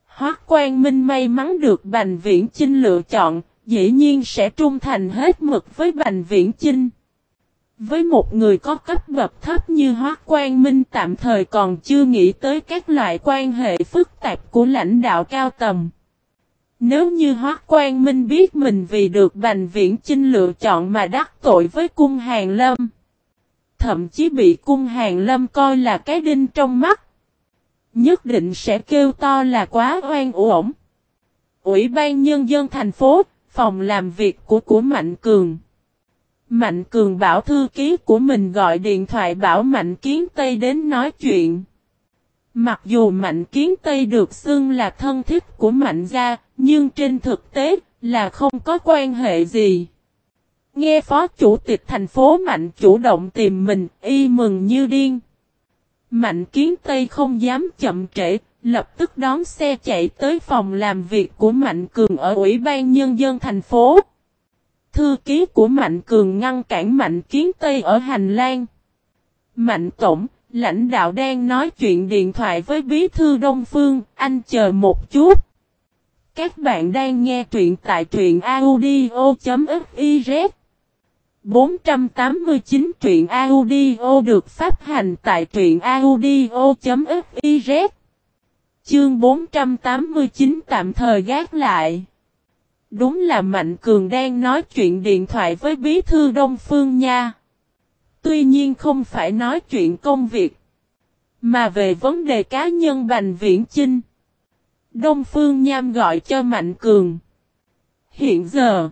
Speaker 1: Hoác Quang Minh may mắn được Bành Viễn Chinh lựa chọn, dĩ nhiên sẽ trung thành hết mực với Bành Viễn Chinh. Với một người có cấp bậc thấp như Hoác Quang Minh tạm thời còn chưa nghĩ tới các loại quan hệ phức tạp của lãnh đạo cao tầm. Nếu như Hoác Quang Minh biết mình vì được Bành Viễn Chinh lựa chọn mà đắc tội với cung hàng lâm. Thậm chí bị cung hàng lâm coi là cái đinh trong mắt. Nhất định sẽ kêu to là quá oan uổng. Ủy ban Nhân dân thành phố, phòng làm việc của của Mạnh Cường. Mạnh Cường bảo thư ký của mình gọi điện thoại bảo Mạnh Kiến Tây đến nói chuyện. Mặc dù Mạnh Kiến Tây được xưng là thân thích của Mạnh gia, nhưng trên thực tế là không có quan hệ gì. Nghe phó chủ tịch thành phố Mạnh chủ động tìm mình, y mừng như điên. Mạnh Kiến Tây không dám chậm trễ, lập tức đón xe chạy tới phòng làm việc của Mạnh Cường ở Ủy ban Nhân dân thành phố. Thư ký của Mạnh Cường ngăn cản Mạnh Kiến Tây ở hành lang. Mạnh Tổng, lãnh đạo đang nói chuyện điện thoại với bí thư Đông Phương, anh chờ một chút. Các bạn đang nghe truyện tại truyện audio.fiz 489 truyện audio được phát hành tại truyện audio.fiz Chương 489 tạm thời gác lại Đúng là Mạnh Cường đang nói chuyện điện thoại với bí thư Đông Phương nha. Tuy nhiên không phải nói chuyện công việc. Mà về vấn đề cá nhân Bành Viễn Chinh. Đông Phương Nham gọi cho Mạnh Cường. Hiện giờ,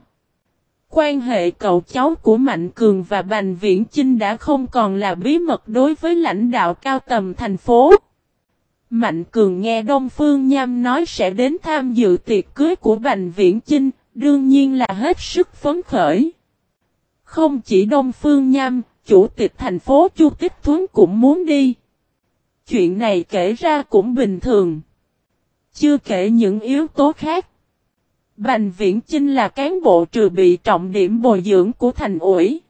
Speaker 1: quan hệ cậu cháu của Mạnh Cường và Bành Viễn Chinh đã không còn là bí mật đối với lãnh đạo cao tầm thành phố. Mạnh Cường nghe Đông Phương Nham nói sẽ đến tham dự tiệc cưới của Bành Viễn Chinh, đương nhiên là hết sức phấn khởi. Không chỉ Đông Phương Nham, chủ tịch thành phố Chu Tích Thuấn cũng muốn đi. Chuyện này kể ra cũng bình thường. Chưa kể những yếu tố khác. Bành Viễn Chinh là cán bộ trừ bị trọng điểm bồi dưỡng của thành ủy.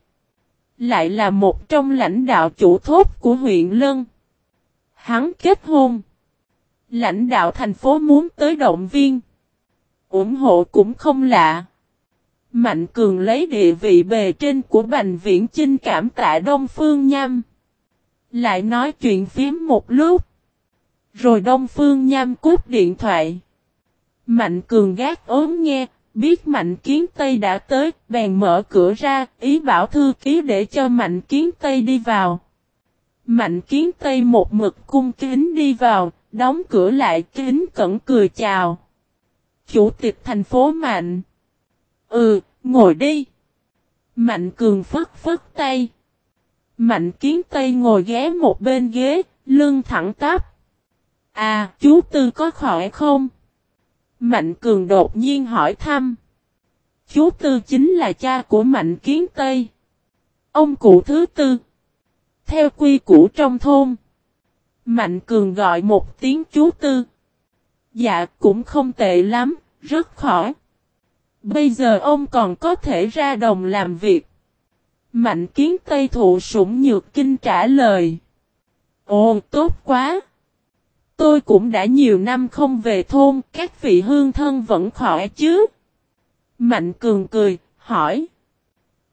Speaker 1: Lại là một trong lãnh đạo chủ thốt của huyện Lân. Hắn kết hôn. Lãnh đạo thành phố muốn tới động viên. ủng hộ cũng không lạ. Mạnh Cường lấy địa vị bề trên của Bành Viễn Chinh cảm tạ Đông Phương Nham. Lại nói chuyện phím một lúc. Rồi Đông Phương Nham cút điện thoại. Mạnh Cường gác ốm nghe, biết Mạnh Kiến Tây đã tới, bèn mở cửa ra, ý bảo thư ký để cho Mạnh Kiến Tây đi vào. Mạnh Kiến Tây một mực cung kính đi vào, đóng cửa lại kính cẩn cười chào. Chủ tịch thành phố Mạnh. Ừ, ngồi đi. Mạnh Cường phất phất tay. Mạnh Kiến Tây ngồi ghé một bên ghế, lưng thẳng tắp. À, chú Tư có khỏe không? Mạnh Cường đột nhiên hỏi thăm. Chú Tư chính là cha của Mạnh Kiến Tây. Ông cụ thứ tư. Theo quy củ trong thôn. Mạnh Cường gọi một tiếng chú Tư. Dạ cũng không tệ lắm, rất khỏi. Bây giờ ông còn có thể ra đồng làm việc. Mạnh kiến Tây thụ sủng nhược kinh trả lời. Ồ, tốt quá! Tôi cũng đã nhiều năm không về thôn, các vị hương thân vẫn khỏe chứ? Mạnh cường cười, hỏi.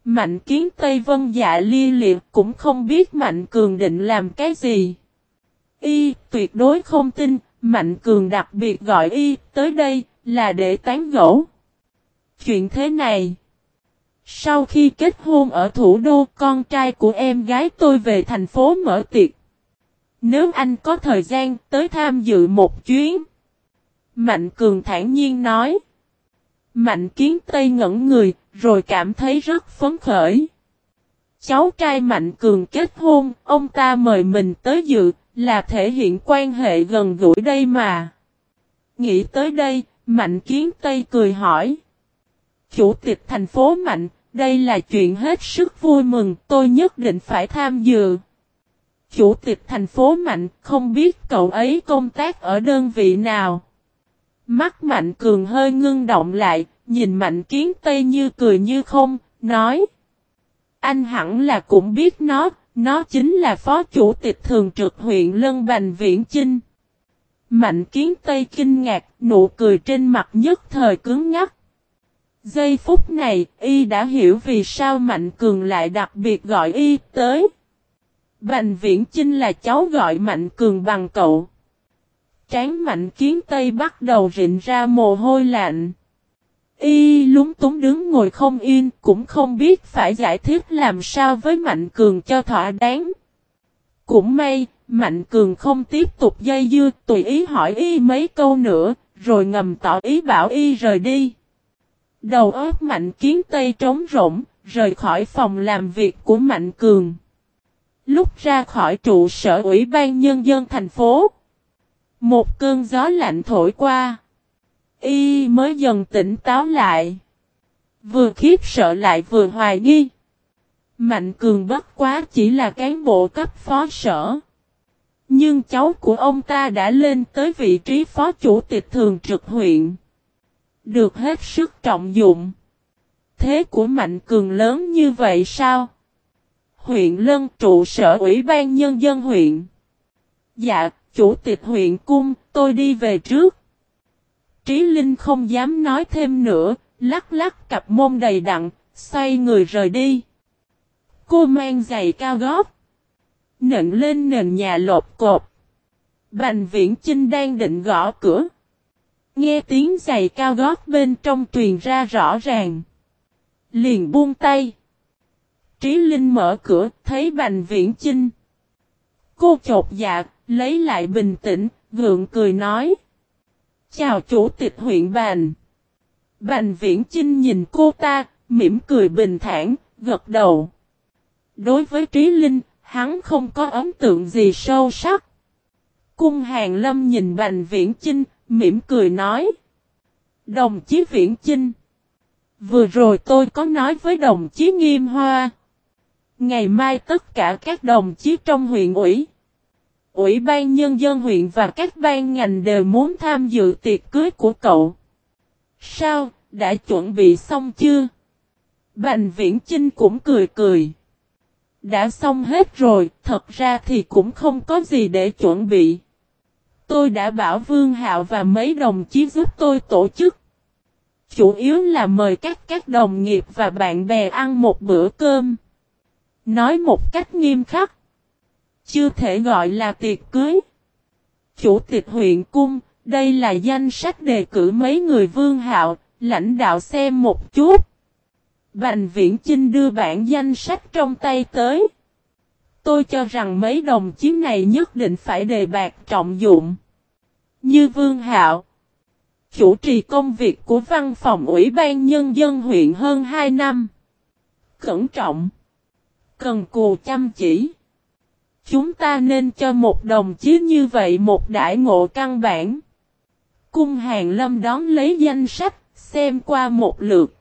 Speaker 1: Mạnh kiến Tây Vân dạ li liệt cũng không biết Mạnh cường định làm cái gì. Y tuyệt đối không tin, Mạnh cường đặc biệt gọi Y tới đây là để tán gẫu. Chuyện thế này. Sau khi kết hôn ở thủ đô, con trai của em gái tôi về thành phố mở tiệc. Nếu anh có thời gian, tới tham dự một chuyến. Mạnh Cường thản nhiên nói. Mạnh Kiến Tây ngẩn người, rồi cảm thấy rất phấn khởi. Cháu trai Mạnh Cường kết hôn, ông ta mời mình tới dự, là thể hiện quan hệ gần gũi đây mà. Nghĩ tới đây, Mạnh Kiến Tây cười hỏi. Chủ tịch thành phố Mạnh, đây là chuyện hết sức vui mừng, tôi nhất định phải tham dự. Chủ tịch thành phố Mạnh không biết cậu ấy công tác ở đơn vị nào. Mắt Mạnh Cường hơi ngưng động lại, nhìn Mạnh Kiến Tây như cười như không, nói. Anh hẳn là cũng biết nó, nó chính là phó chủ tịch thường trực huyện Lân Bành Viễn Chinh. Mạnh Kiến Tây kinh ngạc, nụ cười trên mặt nhất thời cứng ngắc. Giây phút này, y đã hiểu vì sao Mạnh Cường lại đặc biệt gọi y tới. Bành Viễn Chinh là cháu gọi Mạnh Cường bằng cậu. Tráng Mạnh Kiến Tây bắt đầu rịn ra mồ hôi lạnh. Y lúng túng đứng ngồi không yên, cũng không biết phải giải thích làm sao với Mạnh Cường cho thỏa đáng. Cũng may, Mạnh Cường không tiếp tục dây dưa, tùy ý hỏi y mấy câu nữa, rồi ngầm tỏ ý bảo y rời đi. Đầu óc Mạnh Kiến Tây trống rỗng, rời khỏi phòng làm việc của Mạnh Cường. Lúc ra khỏi trụ sở Ủy ban Nhân dân thành phố, một cơn gió lạnh thổi qua. Y mới dần tỉnh táo lại. Vừa khiếp sợ lại vừa hoài nghi. Mạnh cường bất quá chỉ là cán bộ cấp phó sở. Nhưng cháu của ông ta đã lên tới vị trí phó chủ tịch thường trực huyện. Được hết sức trọng dụng. Thế của Mạnh Cường lớn như vậy sao? Huyện Lân trụ sở Ủy ban Nhân dân huyện. Dạ, chủ tịch huyện cung, tôi đi về trước. Trí Linh không dám nói thêm nữa, lắc lắc cặp mông đầy đặn, xoay người rời đi. Cô mang giày cao gót. Nện lên nền nhà lột cột. Bành viễn Trinh đang định gõ cửa. Nghe tiếng giày cao gót bên trong truyền ra rõ ràng. Liền buông tay. Trí Linh mở cửa, thấy Bành Viễn Chinh. Cô chột dạ, lấy lại bình tĩnh, gượng cười nói. Chào chủ tịch huyện Bành. Bành Viễn Chinh nhìn cô ta, mỉm cười bình thản, gật đầu. Đối với Trí Linh, hắn không có ấn tượng gì sâu sắc. Cung Hàng Lâm nhìn Bành Viễn Chinh, mỉm cười nói. Đồng chí Viễn Chinh. Vừa rồi tôi có nói với đồng chí Nghiêm Hoa. Ngày mai tất cả các đồng chí trong huyện ủy, ủy ban nhân dân huyện và các ban ngành đều muốn tham dự tiệc cưới của cậu. Sao, đã chuẩn bị xong chưa? Bành viễn Trinh cũng cười cười. Đã xong hết rồi, thật ra thì cũng không có gì để chuẩn bị. Tôi đã bảo Vương Hạo và mấy đồng chí giúp tôi tổ chức. Chủ yếu là mời các các đồng nghiệp và bạn bè ăn một bữa cơm. Nói một cách nghiêm khắc. Chưa thể gọi là tiệc cưới. Chủ tịch huyện cung, đây là danh sách đề cử mấy người vương hạo, lãnh đạo xem một chút. Bành viễn Chinh đưa bản danh sách trong tay tới. Tôi cho rằng mấy đồng chí này nhất định phải đề bạc trọng dụng. Như Vương Hạo. Chủ trì công việc của văn phòng Ủy ban Nhân dân huyện hơn 2 năm. Cẩn trọng. Cần cù chăm chỉ. Chúng ta nên cho một đồng chí như vậy một đại ngộ căn bản. Cung hàng lâm đón lấy danh sách, xem qua một lượt.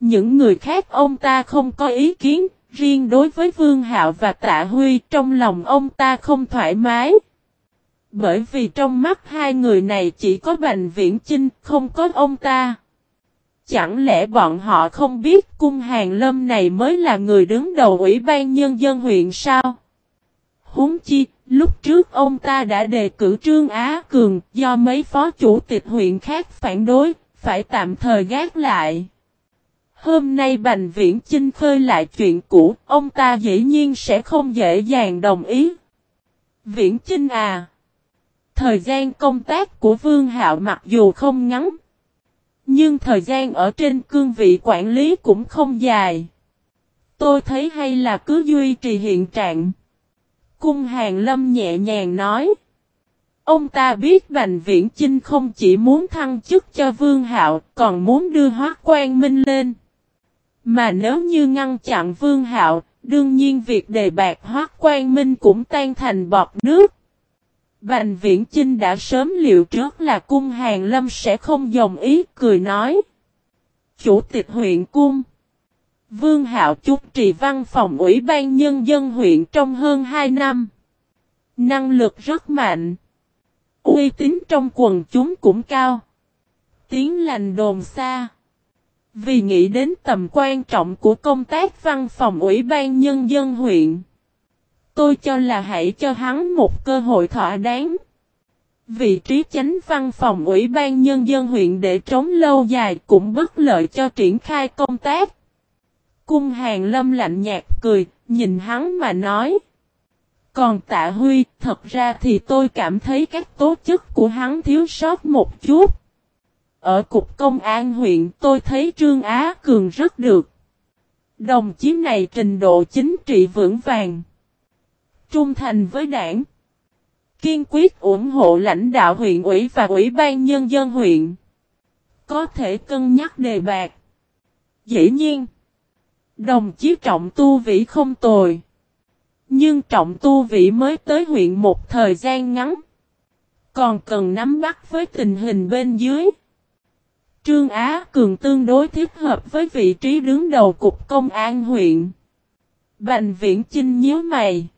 Speaker 1: Những người khác ông ta không có ý kiến, riêng đối với Vương Hạo và Tạ Huy trong lòng ông ta không thoải mái. Bởi vì trong mắt hai người này chỉ có Bành Viễn Chinh, không có ông ta. Chẳng lẽ bọn họ không biết cung hàng lâm này mới là người đứng đầu Ủy ban Nhân dân huyện sao? Húng chi, lúc trước ông ta đã đề cử Trương Á Cường do mấy phó chủ tịch huyện khác phản đối, phải tạm thời gác lại. Hôm nay Bành Viễn Chinh khơi lại chuyện cũ, ông ta dĩ nhiên sẽ không dễ dàng đồng ý. Viễn Chinh à! Thời gian công tác của Vương Hạo mặc dù không ngắn, nhưng thời gian ở trên cương vị quản lý cũng không dài. Tôi thấy hay là cứ duy trì hiện trạng. Cung hàng lâm nhẹ nhàng nói. Ông ta biết Bành Viễn Chinh không chỉ muốn thăng chức cho Vương Hạo, còn muốn đưa hóa Quan Minh lên. Mà nếu như ngăn chặn Vương Hạo, đương nhiên việc đề bạc Hoác Quan Minh cũng tan thành bọt nước. Bành Viễn Chinh đã sớm liệu trước là cung hàng lâm sẽ không đồng ý, cười nói. Chủ tịch huyện cung. Vương Hạo chúc trì văn phòng Ủy ban Nhân dân huyện trong hơn 2 năm. Năng lực rất mạnh. Uy tín trong quần chúng cũng cao. Tiếng lành đồn xa. Vì nghĩ đến tầm quan trọng của công tác văn phòng Ủy ban Nhân dân huyện. Tôi cho là hãy cho hắn một cơ hội thỏa đáng. Vị trí chánh văn phòng Ủy ban Nhân dân huyện để trống lâu dài cũng bất lợi cho triển khai công tác. Cung hàng lâm lạnh nhạt cười, nhìn hắn mà nói. Còn tạ Huy, thật ra thì tôi cảm thấy các tố chức của hắn thiếu sót một chút. Ở cục công an huyện tôi thấy Trương Á Cường rất được. Đồng chí này trình độ chính trị vững vàng. Trung thành với đảng. Kiên quyết ủng hộ lãnh đạo huyện ủy và ủy ban nhân dân huyện. Có thể cân nhắc đề bạc. Dĩ nhiên. Đồng chí trọng tu vĩ không tồi. Nhưng trọng tu vĩ mới tới huyện một thời gian ngắn. Còn cần nắm bắt với tình hình bên dưới. Trương Á Cường tương đối thích hợp với vị trí đứng đầu cục công an huyện. Bành viễn chinh nhíu mày.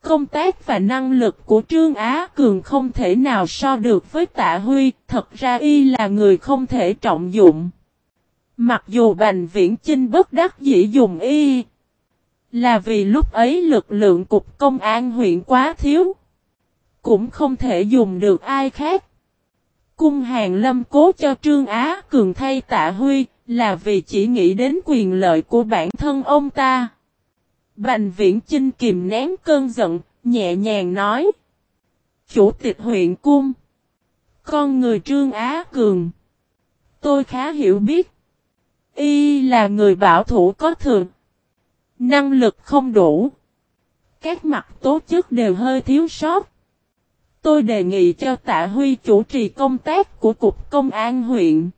Speaker 1: Công tác và năng lực của Trương Á Cường không thể nào so được với Tạ Huy, thật ra y là người không thể trọng dụng. Mặc dù Bành Viễn Chinh bất đắc dĩ dùng y, là vì lúc ấy lực lượng cục công an huyện quá thiếu, cũng không thể dùng được ai khác. Cung hàng lâm cố cho Trương Á Cường thay Tạ Huy, là vì chỉ nghĩ đến quyền lợi của bản thân ông ta. Bành viễn Trinh kìm nén cơn giận, nhẹ nhàng nói. Chủ tịch huyện cung. Con người Trương Á Cường. Tôi khá hiểu biết. Y là người bảo thủ có thường. Năng lực không đủ. Các mặt tố chức đều hơi thiếu sót. Tôi đề nghị cho Tạ Huy chủ trì công tác của Cục Công an huyện.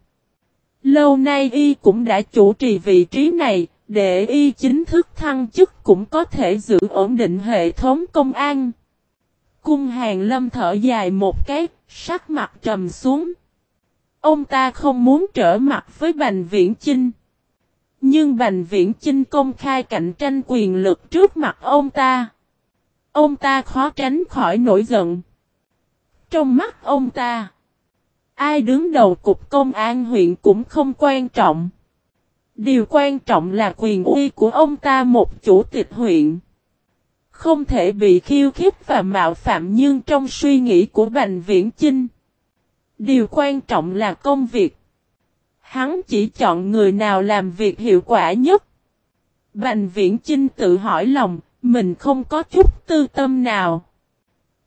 Speaker 1: Lâu nay y cũng đã chủ trì vị trí này, để y chính thức thăng chức cũng có thể giữ ổn định hệ thống công an. Cung hàng lâm thở dài một cái, sắc mặt trầm xuống. Ông ta không muốn trở mặt với Bành Viễn Chinh. Nhưng Bành Viễn Chinh công khai cạnh tranh quyền lực trước mặt ông ta. Ông ta khó tránh khỏi nổi giận. Trong mắt ông ta, ai đứng đầu cục công an huyện cũng không quan trọng. Điều quan trọng là quyền uy của ông ta một chủ tịch huyện. Không thể bị khiêu khích và mạo phạm nhưng trong suy nghĩ của Bành Viễn Chinh. Điều quan trọng là công việc. Hắn chỉ chọn người nào làm việc hiệu quả nhất. Bành Viễn Chinh tự hỏi lòng, mình không có chút tư tâm nào.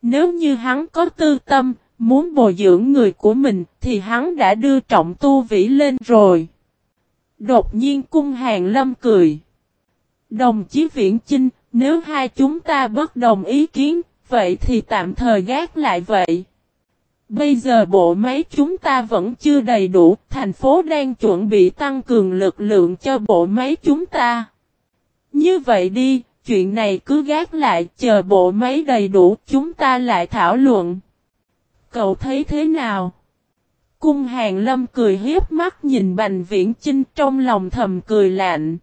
Speaker 1: Nếu như hắn có tư tâm, muốn bồi dưỡng người của mình, thì hắn đã đưa trọng tu vĩ lên rồi. Đột nhiên cung hàng lâm cười. Đồng chí Viễn Chinh, nếu hai chúng ta bất đồng ý kiến, vậy thì tạm thời gác lại vậy. Bây giờ bộ máy chúng ta vẫn chưa đầy đủ, thành phố đang chuẩn bị tăng cường lực lượng cho bộ máy chúng ta. Như vậy đi, chuyện này cứ gác lại, chờ bộ máy đầy đủ, chúng ta lại thảo luận. Cậu thấy thế nào? Cung hàng lâm cười hiếp mắt nhìn Bành Viễn Chinh trong lòng thầm cười lạnh.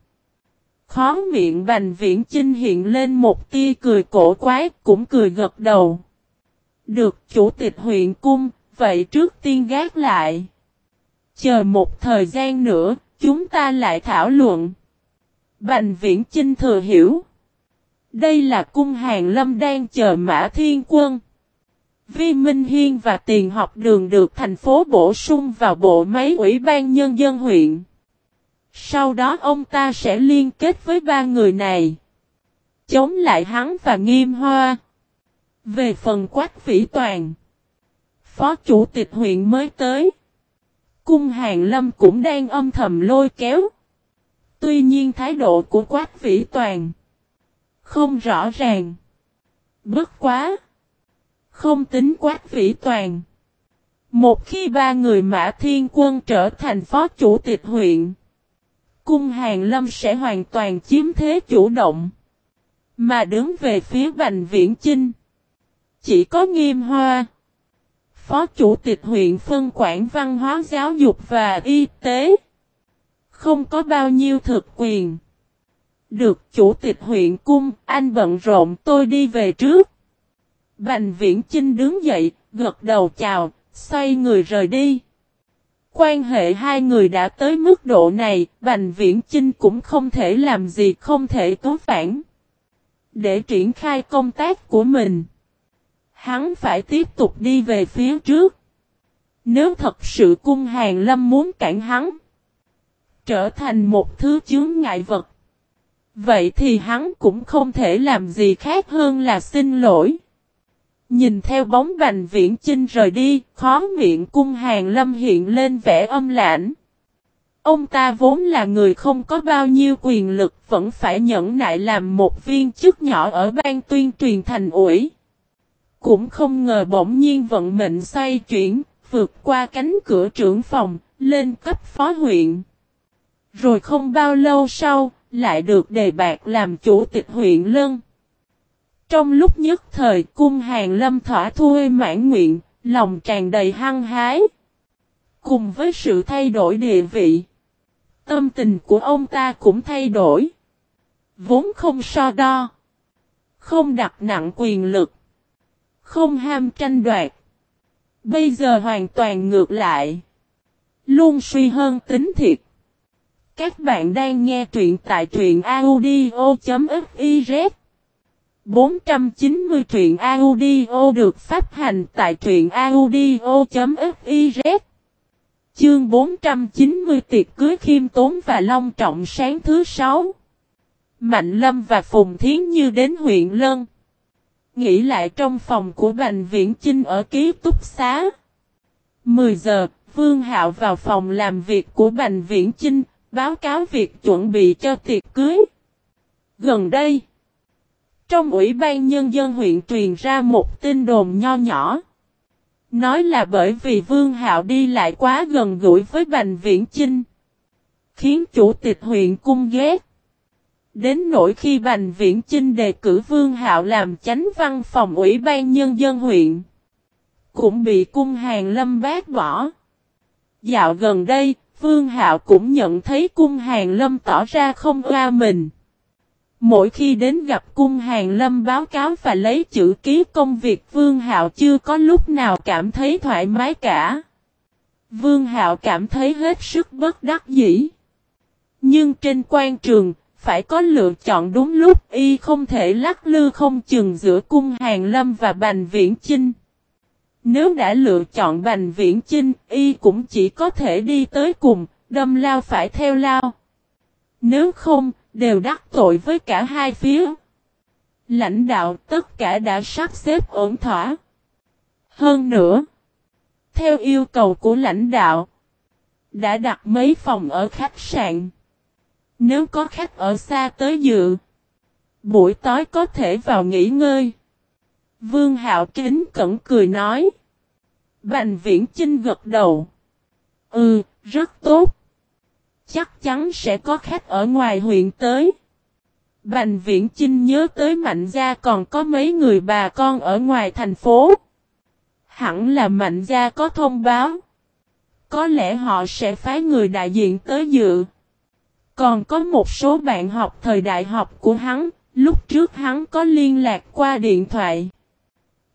Speaker 1: Khó miệng Bành Viễn Chinh hiện lên một tia cười cổ quái cũng cười gật đầu. Được chủ tịch huyện cung, vậy trước tiên gác lại. Chờ một thời gian nữa, chúng ta lại thảo luận. Bành Viễn Chinh thừa hiểu. Đây là cung hàng lâm đang chờ Mã Thiên Quân. Vi Minh Hiên và tiền học đường được thành phố bổ sung vào bộ máy ủy ban nhân dân huyện. Sau đó ông ta sẽ liên kết với ba người này. Chống lại hắn và nghiêm hoa. Về phần quách vĩ toàn. Phó chủ tịch huyện mới tới. Cung hàng lâm cũng đang âm thầm lôi kéo. Tuy nhiên thái độ của quách vĩ toàn. Không rõ ràng. Bất quá. Không tính quát vĩ toàn. Một khi ba người Mã Thiên Quân trở thành phó chủ tịch huyện, cung hàng lâm sẽ hoàn toàn chiếm thế chủ động. Mà đứng về phía Bành Viễn Chinh. Chỉ có nghiêm hoa. Phó chủ tịch huyện phân quản văn hóa giáo dục và y tế. Không có bao nhiêu thực quyền. Được chủ tịch huyện cung, anh bận rộn tôi đi về trước. Bành viễn Trinh đứng dậy, gật đầu chào, xoay người rời đi. Quan hệ hai người đã tới mức độ này, Bành Viễn Chinh cũng không thể làm gì không thể tố phản. Để triển khai công tác của mình, Hắn phải tiếp tục đi về phía trước. Nếu thật sự cung hàng lâm muốn cản hắn. Trở thành một thứ chướng ngại vật. Vậy thì hắn cũng không thể làm gì khác hơn là xin lỗi. Nhìn theo bóng bành viễn chinh rời đi, khó miệng cung hàng lâm hiện lên vẻ âm lãnh. Ông ta vốn là người không có bao nhiêu quyền lực vẫn phải nhẫn nại làm một viên chức nhỏ ở ban tuyên truyền thành ủi. Cũng không ngờ bỗng nhiên vận mệnh xoay chuyển, vượt qua cánh cửa trưởng phòng, lên cấp phó huyện. Rồi không bao lâu sau, lại được đề bạc làm chủ tịch huyện Lân. Trong lúc nhất thời cung hàng lâm thỏa thui mãn nguyện, lòng tràn đầy hăng hái. Cùng với sự thay đổi địa vị, tâm tình của ông ta cũng thay đổi. Vốn không so đo, không đặt nặng quyền lực, không ham tranh đoạt. Bây giờ hoàn toàn ngược lại. Luôn suy hơn tính thiệt. Các bạn đang nghe truyện tại truyện audio.fiz 490 truyện audio được phát hành tại truyện audio.fiz Chương 490 tiệc cưới khiêm tốn và long trọng sáng thứ sáu. Mạnh Lâm và Phùng Thiến Như đến huyện Lân. Nghĩ lại trong phòng của Bành Viễn Chinh ở ký túc xá. 10 giờ, Vương Hạo vào phòng làm việc của Bành Viễn Chinh Báo cáo việc chuẩn bị cho tiệc cưới. Gần đây, trong Ủy ban Nhân dân huyện truyền ra một tin đồn nho nhỏ. Nói là bởi vì Vương Hạo đi lại quá gần gũi với Bành Viễn Chinh. Khiến chủ tịch huyện cung ghét. Đến nỗi khi Bành Viễn Chinh đề cử Vương Hạo làm chánh văn phòng Ủy ban Nhân dân huyện. Cũng bị cung hàng lâm bác bỏ. Dạo gần đây, Vương Hạo cũng nhận thấy cung hàng lâm tỏ ra không oa mình. Mỗi khi đến gặp cung hàng lâm báo cáo và lấy chữ ký công việc Vương Hạo chưa có lúc nào cảm thấy thoải mái cả. Vương Hạo cảm thấy hết sức bất đắc dĩ. Nhưng trên quan trường, phải có lựa chọn đúng lúc y không thể lắc lư không chừng giữa cung hàng lâm và bành viễn chinh. Nếu đã lựa chọn Bành Viễn Chinh, y cũng chỉ có thể đi tới cùng, đâm lao phải theo lao. Nếu không, đều đắc tội với cả hai phía. Lãnh đạo tất cả đã sắp xếp ổn thỏa. Hơn nữa, theo yêu cầu của lãnh đạo, đã đặt mấy phòng ở khách sạn. Nếu có khách ở xa tới dự, buổi tối có thể vào nghỉ ngơi. Vương Hạo kính cẩn cười nói. Bành viễn Trinh gật đầu. Ừ, rất tốt. Chắc chắn sẽ có khách ở ngoài huyện tới. Bành viễn Trinh nhớ tới mạnh gia còn có mấy người bà con ở ngoài thành phố. Hẳn là mạnh gia có thông báo. Có lẽ họ sẽ phái người đại diện tới dự. Còn có một số bạn học thời đại học của hắn, lúc trước hắn có liên lạc qua điện thoại.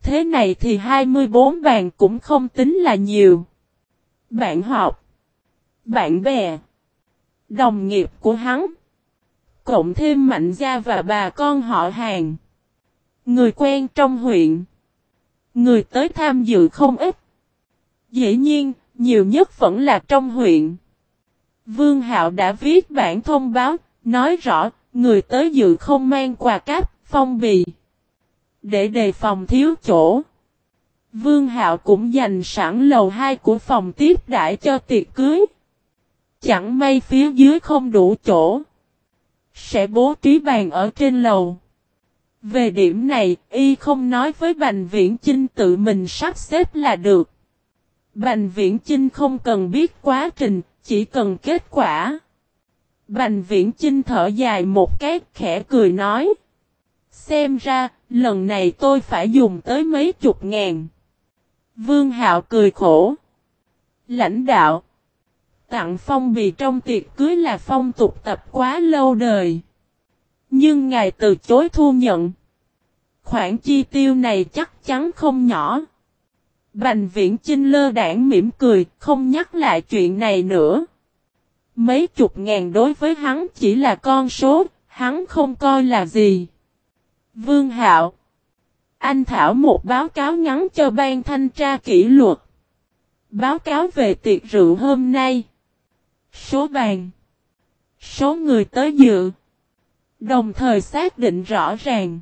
Speaker 1: Thế này thì 24 bàn cũng không tính là nhiều. Bạn học, bạn bè, đồng nghiệp của hắn, cộng thêm mạnh gia và bà con họ hàng. Người quen trong huyện, người tới tham dự không ít. Dĩ nhiên, nhiều nhất vẫn là trong huyện. Vương Hạo đã viết bản thông báo, nói rõ, người tới dự không mang quà cáp, phong bì. Để đề phòng thiếu chỗ. Vương Hạo cũng dành sẵn lầu 2 của phòng tiếp đãi cho tiệc cưới. Chẳng may phía dưới không đủ chỗ. Sẽ bố trí bàn ở trên lầu. Về điểm này, y không nói với Bành Viễn Chinh tự mình sắp xếp là được. Bành Viễn Chinh không cần biết quá trình, chỉ cần kết quả. Bành Viễn Chinh thở dài một cái khẽ cười nói. Xem ra, lần này tôi phải dùng tới mấy chục ngàn. Vương Hạo cười khổ. Lãnh đạo. Tặng phong bì trong tiệc cưới là phong tục tập quá lâu đời. Nhưng ngài từ chối thu nhận. Khoản chi tiêu này chắc chắn không nhỏ. Bành viễn chinh lơ đảng mỉm cười, không nhắc lại chuyện này nữa. Mấy chục ngàn đối với hắn chỉ là con số, hắn không coi là gì. Vương Hạo. Anh Thảo một báo cáo ngắn cho ban thanh tra kỷ luật. Báo cáo về tiệc rượu hôm nay. Số bàn. Số người tới dự. Đồng thời xác định rõ ràng.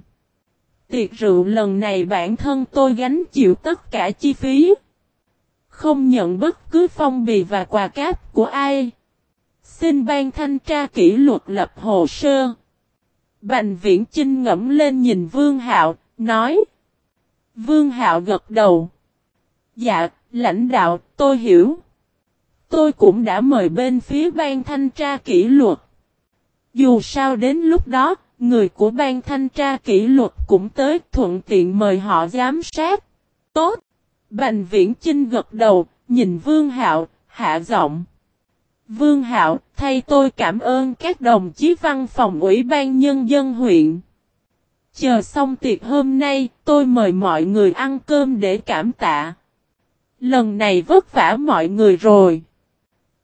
Speaker 1: Tiệc rượu lần này bản thân tôi gánh chịu tất cả chi phí. Không nhận bất cứ phong bì và quà cáp của ai. Xin ban thanh tra kỷ luật lập hồ sơ. Bành viễn Chinh ngẫm lên nhìn Vương Hạo, nói. Vương Hạo gật đầu. Dạ, lãnh đạo, tôi hiểu. Tôi cũng đã mời bên phía ban thanh tra kỷ luật. Dù sao đến lúc đó, người của ban thanh tra kỷ luật cũng tới thuận tiện mời họ giám sát. Tốt! Bành viễn Chinh gật đầu, nhìn Vương Hạo, hạ giọng. Vương Hạo, thay tôi cảm ơn các đồng chí văn phòng Ủy ban Nhân dân huyện. Chờ xong tiệc hôm nay, tôi mời mọi người ăn cơm để cảm tạ. Lần này vất vả mọi người rồi.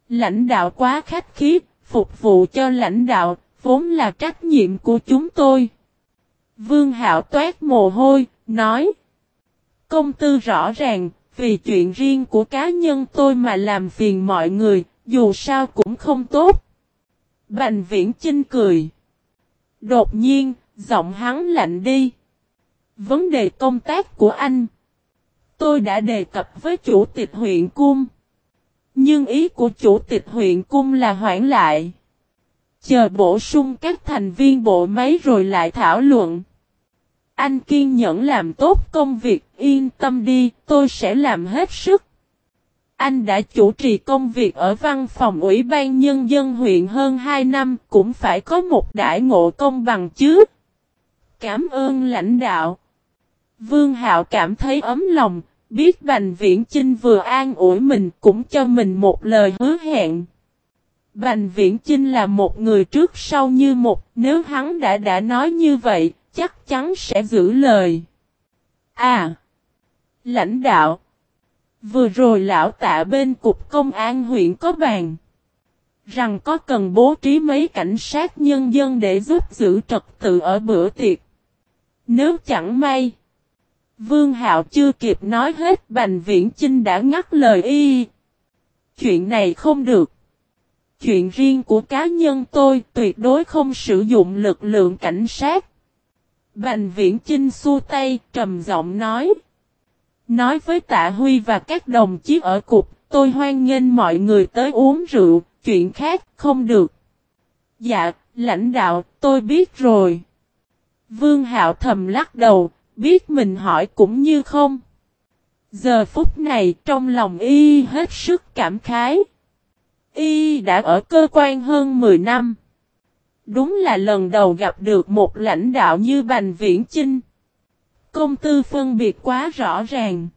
Speaker 1: Lãnh đạo quá khách khí, phục vụ cho lãnh đạo, vốn là trách nhiệm của chúng tôi. Vương Hạo toát mồ hôi, nói. Công tư rõ ràng, vì chuyện riêng của cá nhân tôi mà làm phiền mọi người, dù sao cũng không tốt. Bành viễn Chinh cười. Đột nhiên, giọng hắn lạnh đi. Vấn đề công tác của anh. Tôi đã đề cập với chủ tịch huyện cung. Nhưng ý của chủ tịch huyện cung là hoãn lại. Chờ bổ sung các thành viên bộ máy rồi lại thảo luận. Anh kiên nhẫn làm tốt công việc, yên tâm đi, tôi sẽ làm hết sức. Anh đã chủ trì công việc ở văn phòng Ủy ban Nhân dân huyện hơn 2 năm, cũng phải có một đại ngộ công bằng chứ. Cảm ơn lãnh đạo. Vương Hạo cảm thấy ấm lòng, biết Bành Viễn Chinh vừa an ủi mình cũng cho mình một lời hứa hẹn. Bành Viễn Chinh là một người trước sau như một, nếu hắn đã đã nói như vậy, chắc chắn sẽ giữ lời. À! Lãnh đạo! Vừa rồi lão tạ bên cục công an huyện có bàn. Rằng có cần bố trí mấy cảnh sát nhân dân để giúp giữ trật tự ở bữa tiệc. Nếu chẳng may. Vương Hạo chưa kịp nói hết, Bành Viễn Chinh đã ngắt lời y. Chuyện này không được. Chuyện riêng của cá nhân tôi tuyệt đối không sử dụng lực lượng cảnh sát. Bành Viễn Chinh xua tay, trầm giọng nói. Nói với Tạ Huy và các đồng chí ở cục, tôi hoan nghênh mọi người tới uống rượu, chuyện khác không được. Dạ, lãnh đạo, tôi biết rồi. Vương Hạo thầm lắc đầu, biết mình hỏi cũng như không. Giờ phút này trong lòng y hết sức cảm khái. Y đã ở cơ quan hơn 10 năm. Đúng là lần đầu gặp được một lãnh đạo như Bành Viễn Chinh. Công tư phân biệt quá rõ ràng.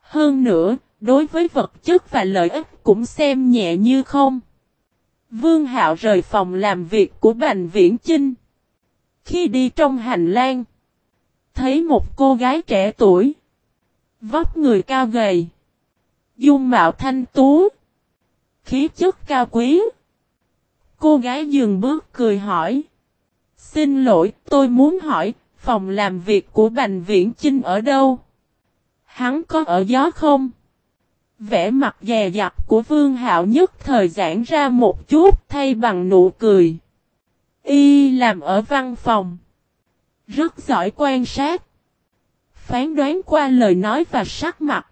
Speaker 1: Hơn nữa, đối với vật chất và lợi ích cũng xem nhẹ như không. Vương Hạo rời phòng làm việc của Bành Viễn Chinh. Khi đi trong hành lang, thấy một cô gái trẻ tuổi. Vóc người cao gầy. Dung mạo thanh tú. Khí chất cao quý. Cô gái dừng bước cười hỏi. Xin lỗi, tôi muốn hỏi, phòng làm việc của Bành Viễn Chinh ở đâu? Hắn có ở gió không? Vẽ mặt dè dặt của Vương Hạo nhất thời giãn ra một chút, thay bằng nụ cười. Y làm ở văn phòng. Rất giỏi quan sát. Phán đoán qua lời nói và sắc mặt.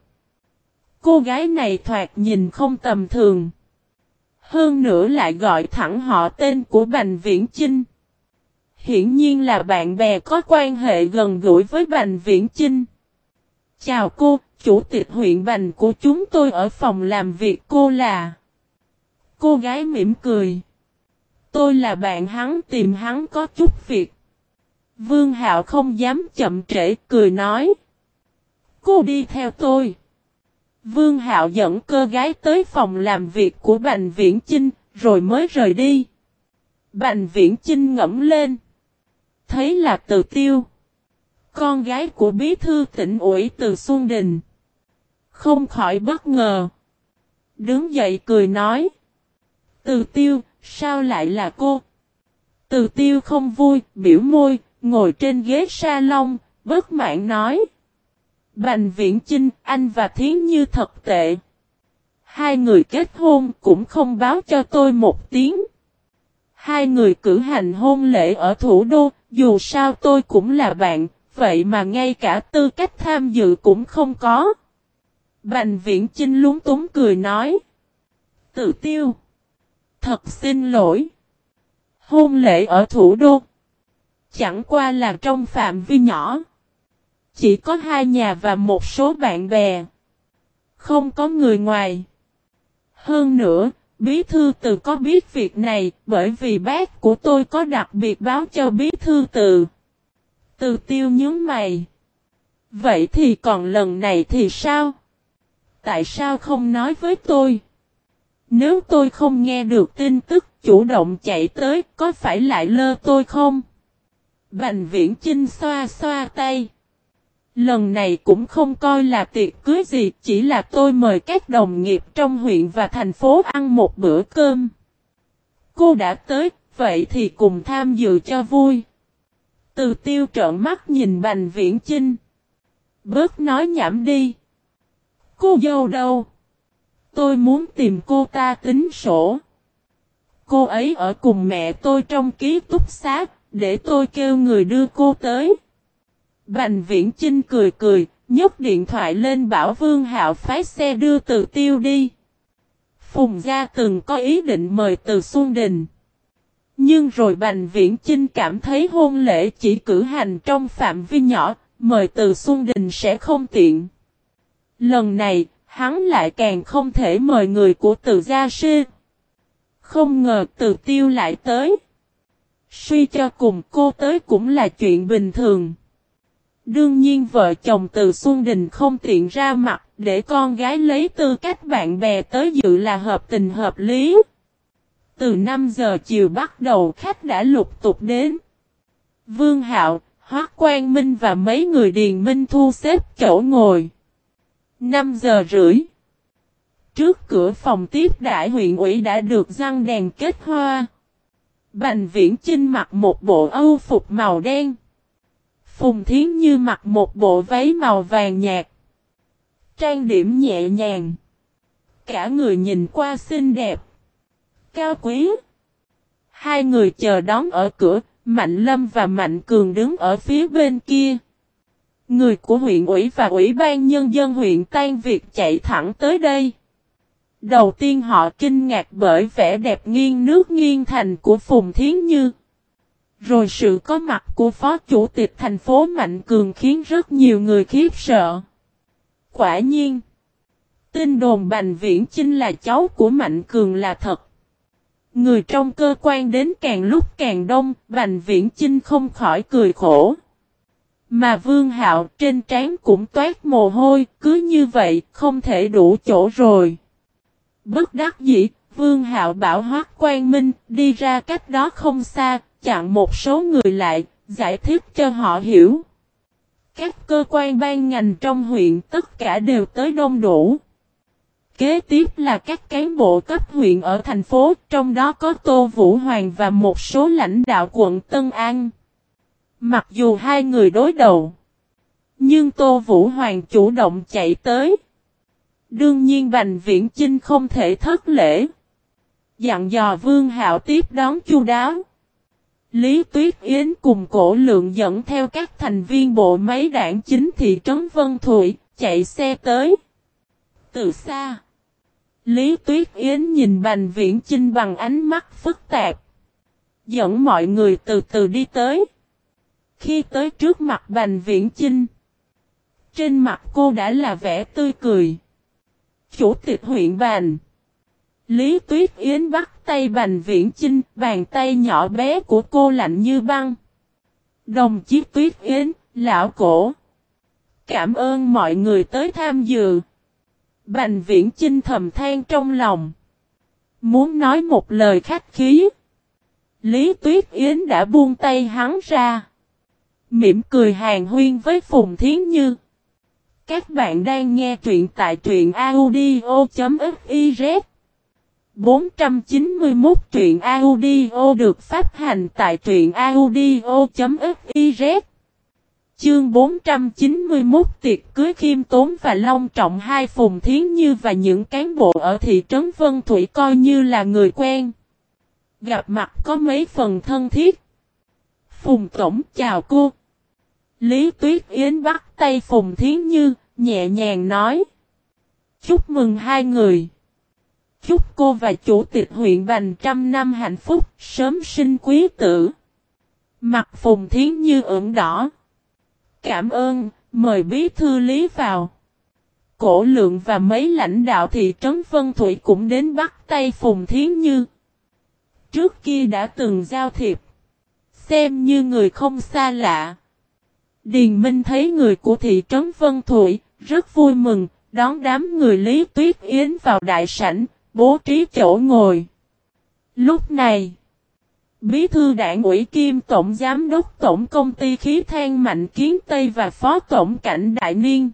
Speaker 1: Cô gái này thoạt nhìn không tầm thường. Hơn nữa lại gọi thẳng họ tên của Bành Viễn Chinh. Hiển nhiên là bạn bè có quan hệ gần gũi với Bành Viễn Chinh. Chào cô, chủ tịch huyện Bành của chúng tôi ở phòng làm việc cô là. Cô gái mỉm cười. Tôi là bạn hắn tìm hắn có chút việc. Vương Hạo không dám chậm trễ cười nói. Cô đi theo tôi. Vương Hạo dẫn cơ gái tới phòng làm việc của Bành Viễn Chinh, rồi mới rời đi. Bành Viễn Chinh ngẫm lên. Thấy là từ tiêu. Con gái của bí thư tỉnh ủy từ Xuân Đình. Không khỏi bất ngờ. Đứng dậy cười nói. Từ tiêu, sao lại là cô? Từ tiêu không vui, biểu môi, ngồi trên ghế salon, Bất mãn nói. Bành viễn Chinh, anh và Thiến Như thật tệ. Hai người kết hôn cũng không báo cho tôi một tiếng. Hai người cử hành hôn lễ ở thủ đô, dù sao tôi cũng là bạn, vậy mà ngay cả tư cách tham dự cũng không có. Bành viễn Chinh lúng túng cười nói. Tự tiêu. Thật xin lỗi. Hôn lễ ở thủ đô. Chẳng qua là trong phạm vi nhỏ. Chỉ có hai nhà và một số bạn bè. Không có người ngoài. Hơn nữa, bí thư từ có biết việc này bởi vì bác của tôi có đặc biệt báo cho bí thư từ. Từ tiêu nhớ mày. Vậy thì còn lần này thì sao? Tại sao không nói với tôi? Nếu tôi không nghe được tin tức chủ động chạy tới có phải lại lơ tôi không? Bành viễn Chinh xoa xoa tay. Lần này cũng không coi là tiệc cưới gì, chỉ là tôi mời các đồng nghiệp trong huyện và thành phố ăn một bữa cơm. Cô đã tới, vậy thì cùng tham dự cho vui. Từ tiêu trợn mắt nhìn Bành Viễn Chinh. Bớt nói nhảm đi. Cô dâu đâu? Tôi muốn tìm cô ta tính sổ. Cô ấy ở cùng mẹ tôi trong ký túc xá, để tôi kêu người đưa cô tới. Bành viễn Trinh cười cười, nhấc điện thoại lên bảo Vương Hạo phái xe đưa từ tiêu đi. Phùng Gia từng có ý định mời từ Xuân Đình. Nhưng rồi Bành Viễn Chinh cảm thấy hôn lễ chỉ cử hành trong phạm vi nhỏ, mời từ Xuân Đình sẽ không tiện. Lần này, hắn lại càng không thể mời người của từ Gia Sư. Không ngờ từ tiêu lại tới. Suy cho cùng cô tới cũng là chuyện bình thường. Đương nhiên vợ chồng từ Xuân Đình không tiện ra mặt để con gái lấy tư cách bạn bè tới dự là hợp tình hợp lý. Từ 5 giờ chiều bắt đầu khách đã lục tục đến. Vương Hạo, Hoác Quang Minh và mấy người Điền Minh thu xếp chỗ ngồi. 5 giờ rưỡi. Trước cửa phòng tiếp đại huyện ủy đã được răng đèn kết hoa. Bành viễn Trinh mặc một bộ âu phục màu đen. Phùng Thiến Như mặc một bộ váy màu vàng nhạt. Trang điểm nhẹ nhàng. Cả người nhìn qua xinh đẹp. Cao quý. Hai người chờ đón ở cửa, Mạnh Lâm và Mạnh Cường đứng ở phía bên kia. Người của huyện ủy và ủy ban nhân dân huyện Tan việc chạy thẳng tới đây. Đầu tiên họ kinh ngạc bởi vẻ đẹp nghiêng nước nghiêng thành của Phùng Thiến Như. Rồi sự có mặt của Phó Chủ tịch thành phố Mạnh Cường khiến rất nhiều người khiếp sợ. Quả nhiên, tin đồn Bành Viễn Chinh là cháu của Mạnh Cường là thật. Người trong cơ quan đến càng lúc càng đông, Bành Viễn Chinh không khỏi cười khổ. Mà Vương Hạo trên trán cũng toát mồ hôi, cứ như vậy, không thể đủ chỗ rồi. Bất đắc dĩ, Vương Hạo bảo Hoác Quang Minh đi ra cách đó không xa, chặn một số người lại, giải thích cho họ hiểu. Các cơ quan ban ngành trong huyện tất cả đều tới đông đủ. Kế tiếp là các cán bộ cấp huyện ở thành phố, trong đó có Tô Vũ Hoàng và một số lãnh đạo quận Tân An. Mặc dù hai người đối đầu, nhưng Tô Vũ Hoàng chủ động chạy tới. Đương nhiên Bành Viễn Chinh không thể thất lễ. Dặn dò Vương Hạo tiếp đón chu đáo. Lý Tuyết Yến cùng cổ lượng dẫn theo các thành viên bộ máy đảng chính thị trấn Vân Thụy, chạy xe tới. Từ xa, Lý Tuyết Yến nhìn Bành Viễn Chinh bằng ánh mắt phức tạp. Dẫn mọi người từ từ đi tới. Khi tới trước mặt Bành Viễn Chinh, trên mặt cô đã là vẻ tươi cười. Chủ tịch huyện Bành Lý Tuyết Yến bắt tay Bành Viễn Chinh, bàn tay nhỏ bé của cô lạnh như băng. Đồng chí Tuyết Yến, lão cổ. Cảm ơn mọi người tới tham dự. Bành Viễn Chinh thầm than trong lòng. Muốn nói một lời khách khí. Lý Tuyết Yến đã buông tay hắn ra. Mỉm cười hàng huyên với Phùng Thiến Như. Các bạn đang nghe truyện tại truyện audio.fif 491 truyện audio được phát hành tại truyện audio.fiz Chương 491 tiệc cưới khiêm tốn và long trọng hai Phùng Thiến Như và những cán bộ ở thị trấn Vân Thủy coi như là người quen. Gặp mặt có mấy phần thân thiết. Phùng Tổng chào cô. Lý Tuyết Yến bắt tay Phùng Thiến Như, nhẹ nhàng nói. Chúc mừng hai người. Chúc cô và chủ tịch huyện Bành trăm năm hạnh phúc, sớm sinh quý tử. Mặt Phùng Thiến Như ửng đỏ. Cảm ơn, mời bí thư lý vào. Cổ lượng và mấy lãnh đạo thị trấn Vân Thủy cũng đến bắt tay Phùng Thiến Như. Trước kia đã từng giao thiệp. Xem như người không xa lạ. Điền Minh thấy người của thị trấn Vân Thủy, rất vui mừng, đón đám người Lý Tuyết Yến vào đại sảnh, bố trí chỗ ngồi. Lúc này, Bí thư đảng ủy kim tổng giám đốc tổng công ty khí than Mạnh Kiến Tây và phó tổng cảnh Đại Niên.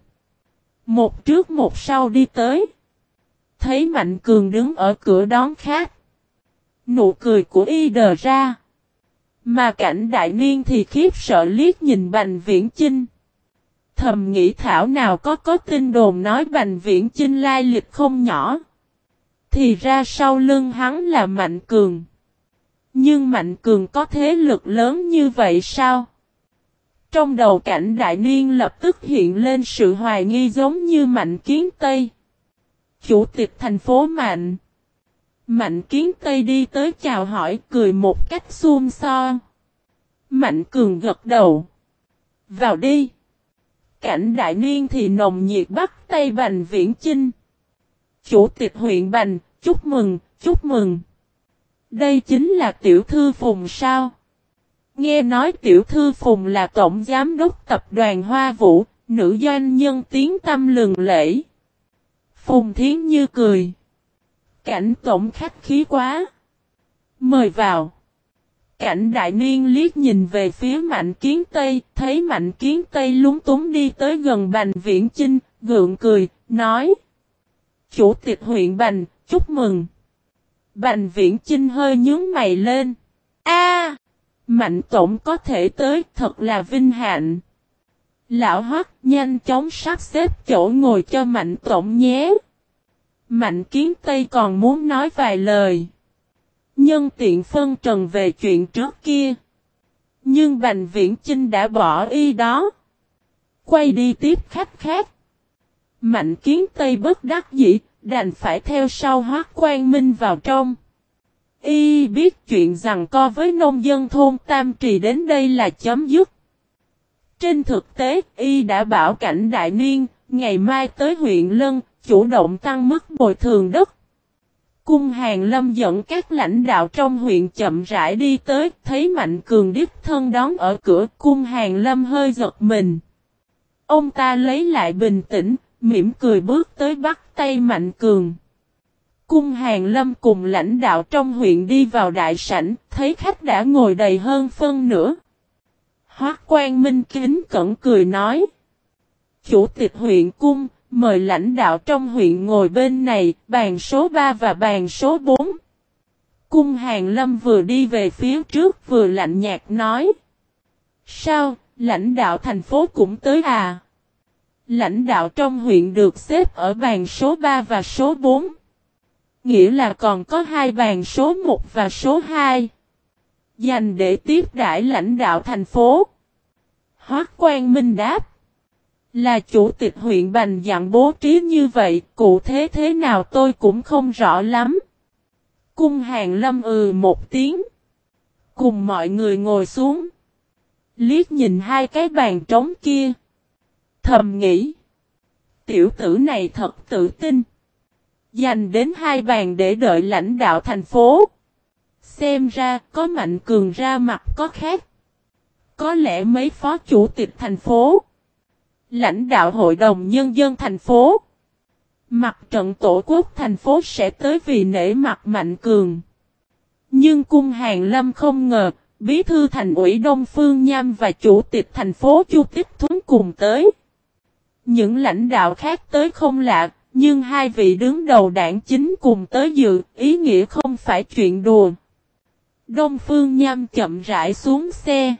Speaker 1: Một trước một sau đi tới. Thấy Mạnh Cường đứng ở cửa đón khách. Nụ cười của y đờ ra. Mà cảnh Đại Niên thì khiếp sợ liếc nhìn Bành Viễn Chinh. Thầm nghĩ thảo nào có có tin đồn nói Bành Viễn Chinh lai lịch không nhỏ. Thì ra sau lưng hắn là Mạnh Cường. Nhưng Mạnh Cường có thế lực lớn như vậy sao? Trong đầu cảnh đại niên lập tức hiện lên sự hoài nghi giống như Mạnh Kiến Tây. Chủ tịch thành phố Mạnh. Mạnh Kiến Tây đi tới chào hỏi cười một cách xuông so. Mạnh Cường gật đầu. Vào đi. Cảnh đại niên thì nồng nhiệt bắt tay Bành Viễn Chinh. Chủ tịch huyện Bành, chúc mừng, chúc mừng. Đây chính là tiểu thư Phùng sao? Nghe nói tiểu thư Phùng là tổng giám đốc tập đoàn Hoa Vũ, nữ doanh nhân tiếng tâm lừng lễ. Phùng Thiến Như cười. Cảnh tổng khách khí quá. Mời vào. Cảnh đại niên liếc nhìn về phía mạnh kiến Tây, thấy mạnh kiến Tây lúng túng đi tới gần Bành Viễn Chinh, gượng cười, nói. Chủ tịch huyện Bành, chúc mừng. Bành viễn Trinh hơi nhướng mày lên. A, Mạnh tổng có thể tới thật là vinh hạnh. Lão hoắc nhanh chóng sắp xếp chỗ ngồi cho mạnh tổng nhé. Mạnh kiến Tây còn muốn nói vài lời. Nhân tiện phân trần về chuyện trước kia. Nhưng Bành Viễn Chinh đã bỏ y đó. Quay đi tiếp khách khác. Mạnh kiến Tây bất đắc dĩ, đành phải theo sau hoác quan minh vào trong. Y biết chuyện rằng co với nông dân thôn Tam Trì đến đây là chấm dứt. Trên thực tế, Y đã bảo cảnh đại niên, ngày mai tới huyện Lân, chủ động tăng mức bồi thường đất. Cung hàng lâm dẫn các lãnh đạo trong huyện chậm rãi đi tới, thấy Mạnh Cường đích thân đón ở cửa, cung hàng lâm hơi giật mình. Ông ta lấy lại bình tĩnh, mỉm cười bước tới bắt tay Mạnh Cường. Cung hàng lâm cùng lãnh đạo trong huyện đi vào đại sảnh, thấy khách đã ngồi đầy hơn phân nữa. Hoác quan minh kính cẩn cười nói. Chủ tịch huyện cung, mời lãnh đạo trong huyện ngồi bên này, bàn số 3 và bàn số 4. Cung hàng lâm vừa đi về phía trước vừa lạnh nhạt nói. Sao, lãnh đạo thành phố cũng tới à? Lãnh đạo trong huyện được xếp ở bàn số 3 và số 4. Nghĩa là còn có hai bàn số 1 và số 2. Dành để tiếp đãi lãnh đạo thành phố. Hoác quan minh đáp. Là chủ tịch huyện Bành dặn bố trí như vậy, cụ thế thế nào tôi cũng không rõ lắm. Cung hàng lâm ừ một tiếng. Cùng mọi người ngồi xuống. Liếc nhìn hai cái bàn trống kia. Thầm nghĩ. Tiểu tử này thật tự tin. Dành đến hai bàn để đợi lãnh đạo thành phố. Xem ra có mạnh cường ra mặt có khác. Có lẽ mấy phó chủ tịch thành phố. Lãnh đạo hội đồng nhân dân thành phố. Mặt trận tổ quốc thành phố sẽ tới vì nể mặt mạnh cường. Nhưng cung hàng lâm không ngờ, bí thư thành ủy Đông Phương Nham và chủ tịch thành phố Chu Tích Thuấn cùng tới. Những lãnh đạo khác tới không lạ, nhưng hai vị đứng đầu đảng chính cùng tới dự, ý nghĩa không phải chuyện đùa. Đông Phương Nham chậm rãi xuống xe.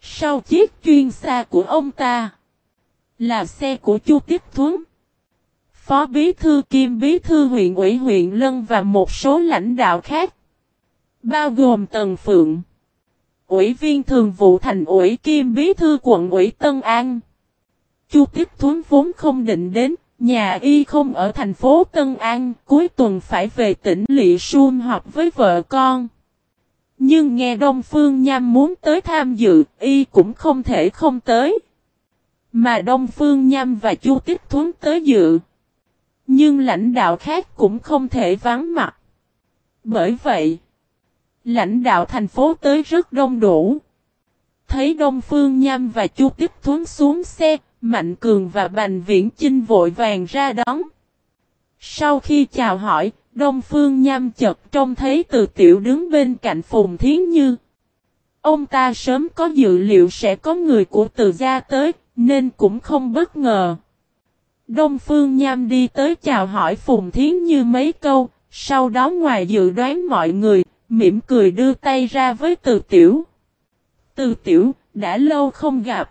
Speaker 1: Sau chiếc chuyên xa của ông ta là xe của Chu Tiếp Thuấn. Phó Bí Thư Kim Bí Thư huyện ủy huyện Lân và một số lãnh đạo khác. Bao gồm Tần Phượng. Ủy viên thường vụ thành ủy Kim Bí Thư quận ủy Tân An. Chu Tiếp Thuấn vốn không định đến, nhà y không ở thành phố Tân An, cuối tuần phải về tỉnh Lị Xuân họp với vợ con. Nhưng nghe Đông Phương Nham muốn tới tham dự, y cũng không thể không tới. Mà Đông Phương Nham và Chu Tiếp Thuấn tới dự. Nhưng lãnh đạo khác cũng không thể vắng mặt. Bởi vậy, lãnh đạo thành phố tới rất đông đủ. Thấy Đông Phương Nham và Chu Tiếp Thuấn xuống xe, Mạnh Cường và Bành Viễn Chinh vội vàng ra đón. Sau khi chào hỏi, Đông Phương Nham chợt trông thấy từ tiểu đứng bên cạnh Phùng Thiến Như. Ông ta sớm có dự liệu sẽ có người của từ gia tới, nên cũng không bất ngờ. Đông Phương Nham đi tới chào hỏi Phùng Thiến Như mấy câu, sau đó ngoài dự đoán mọi người, mỉm cười đưa tay ra với từ tiểu. Từ tiểu, đã lâu không gặp.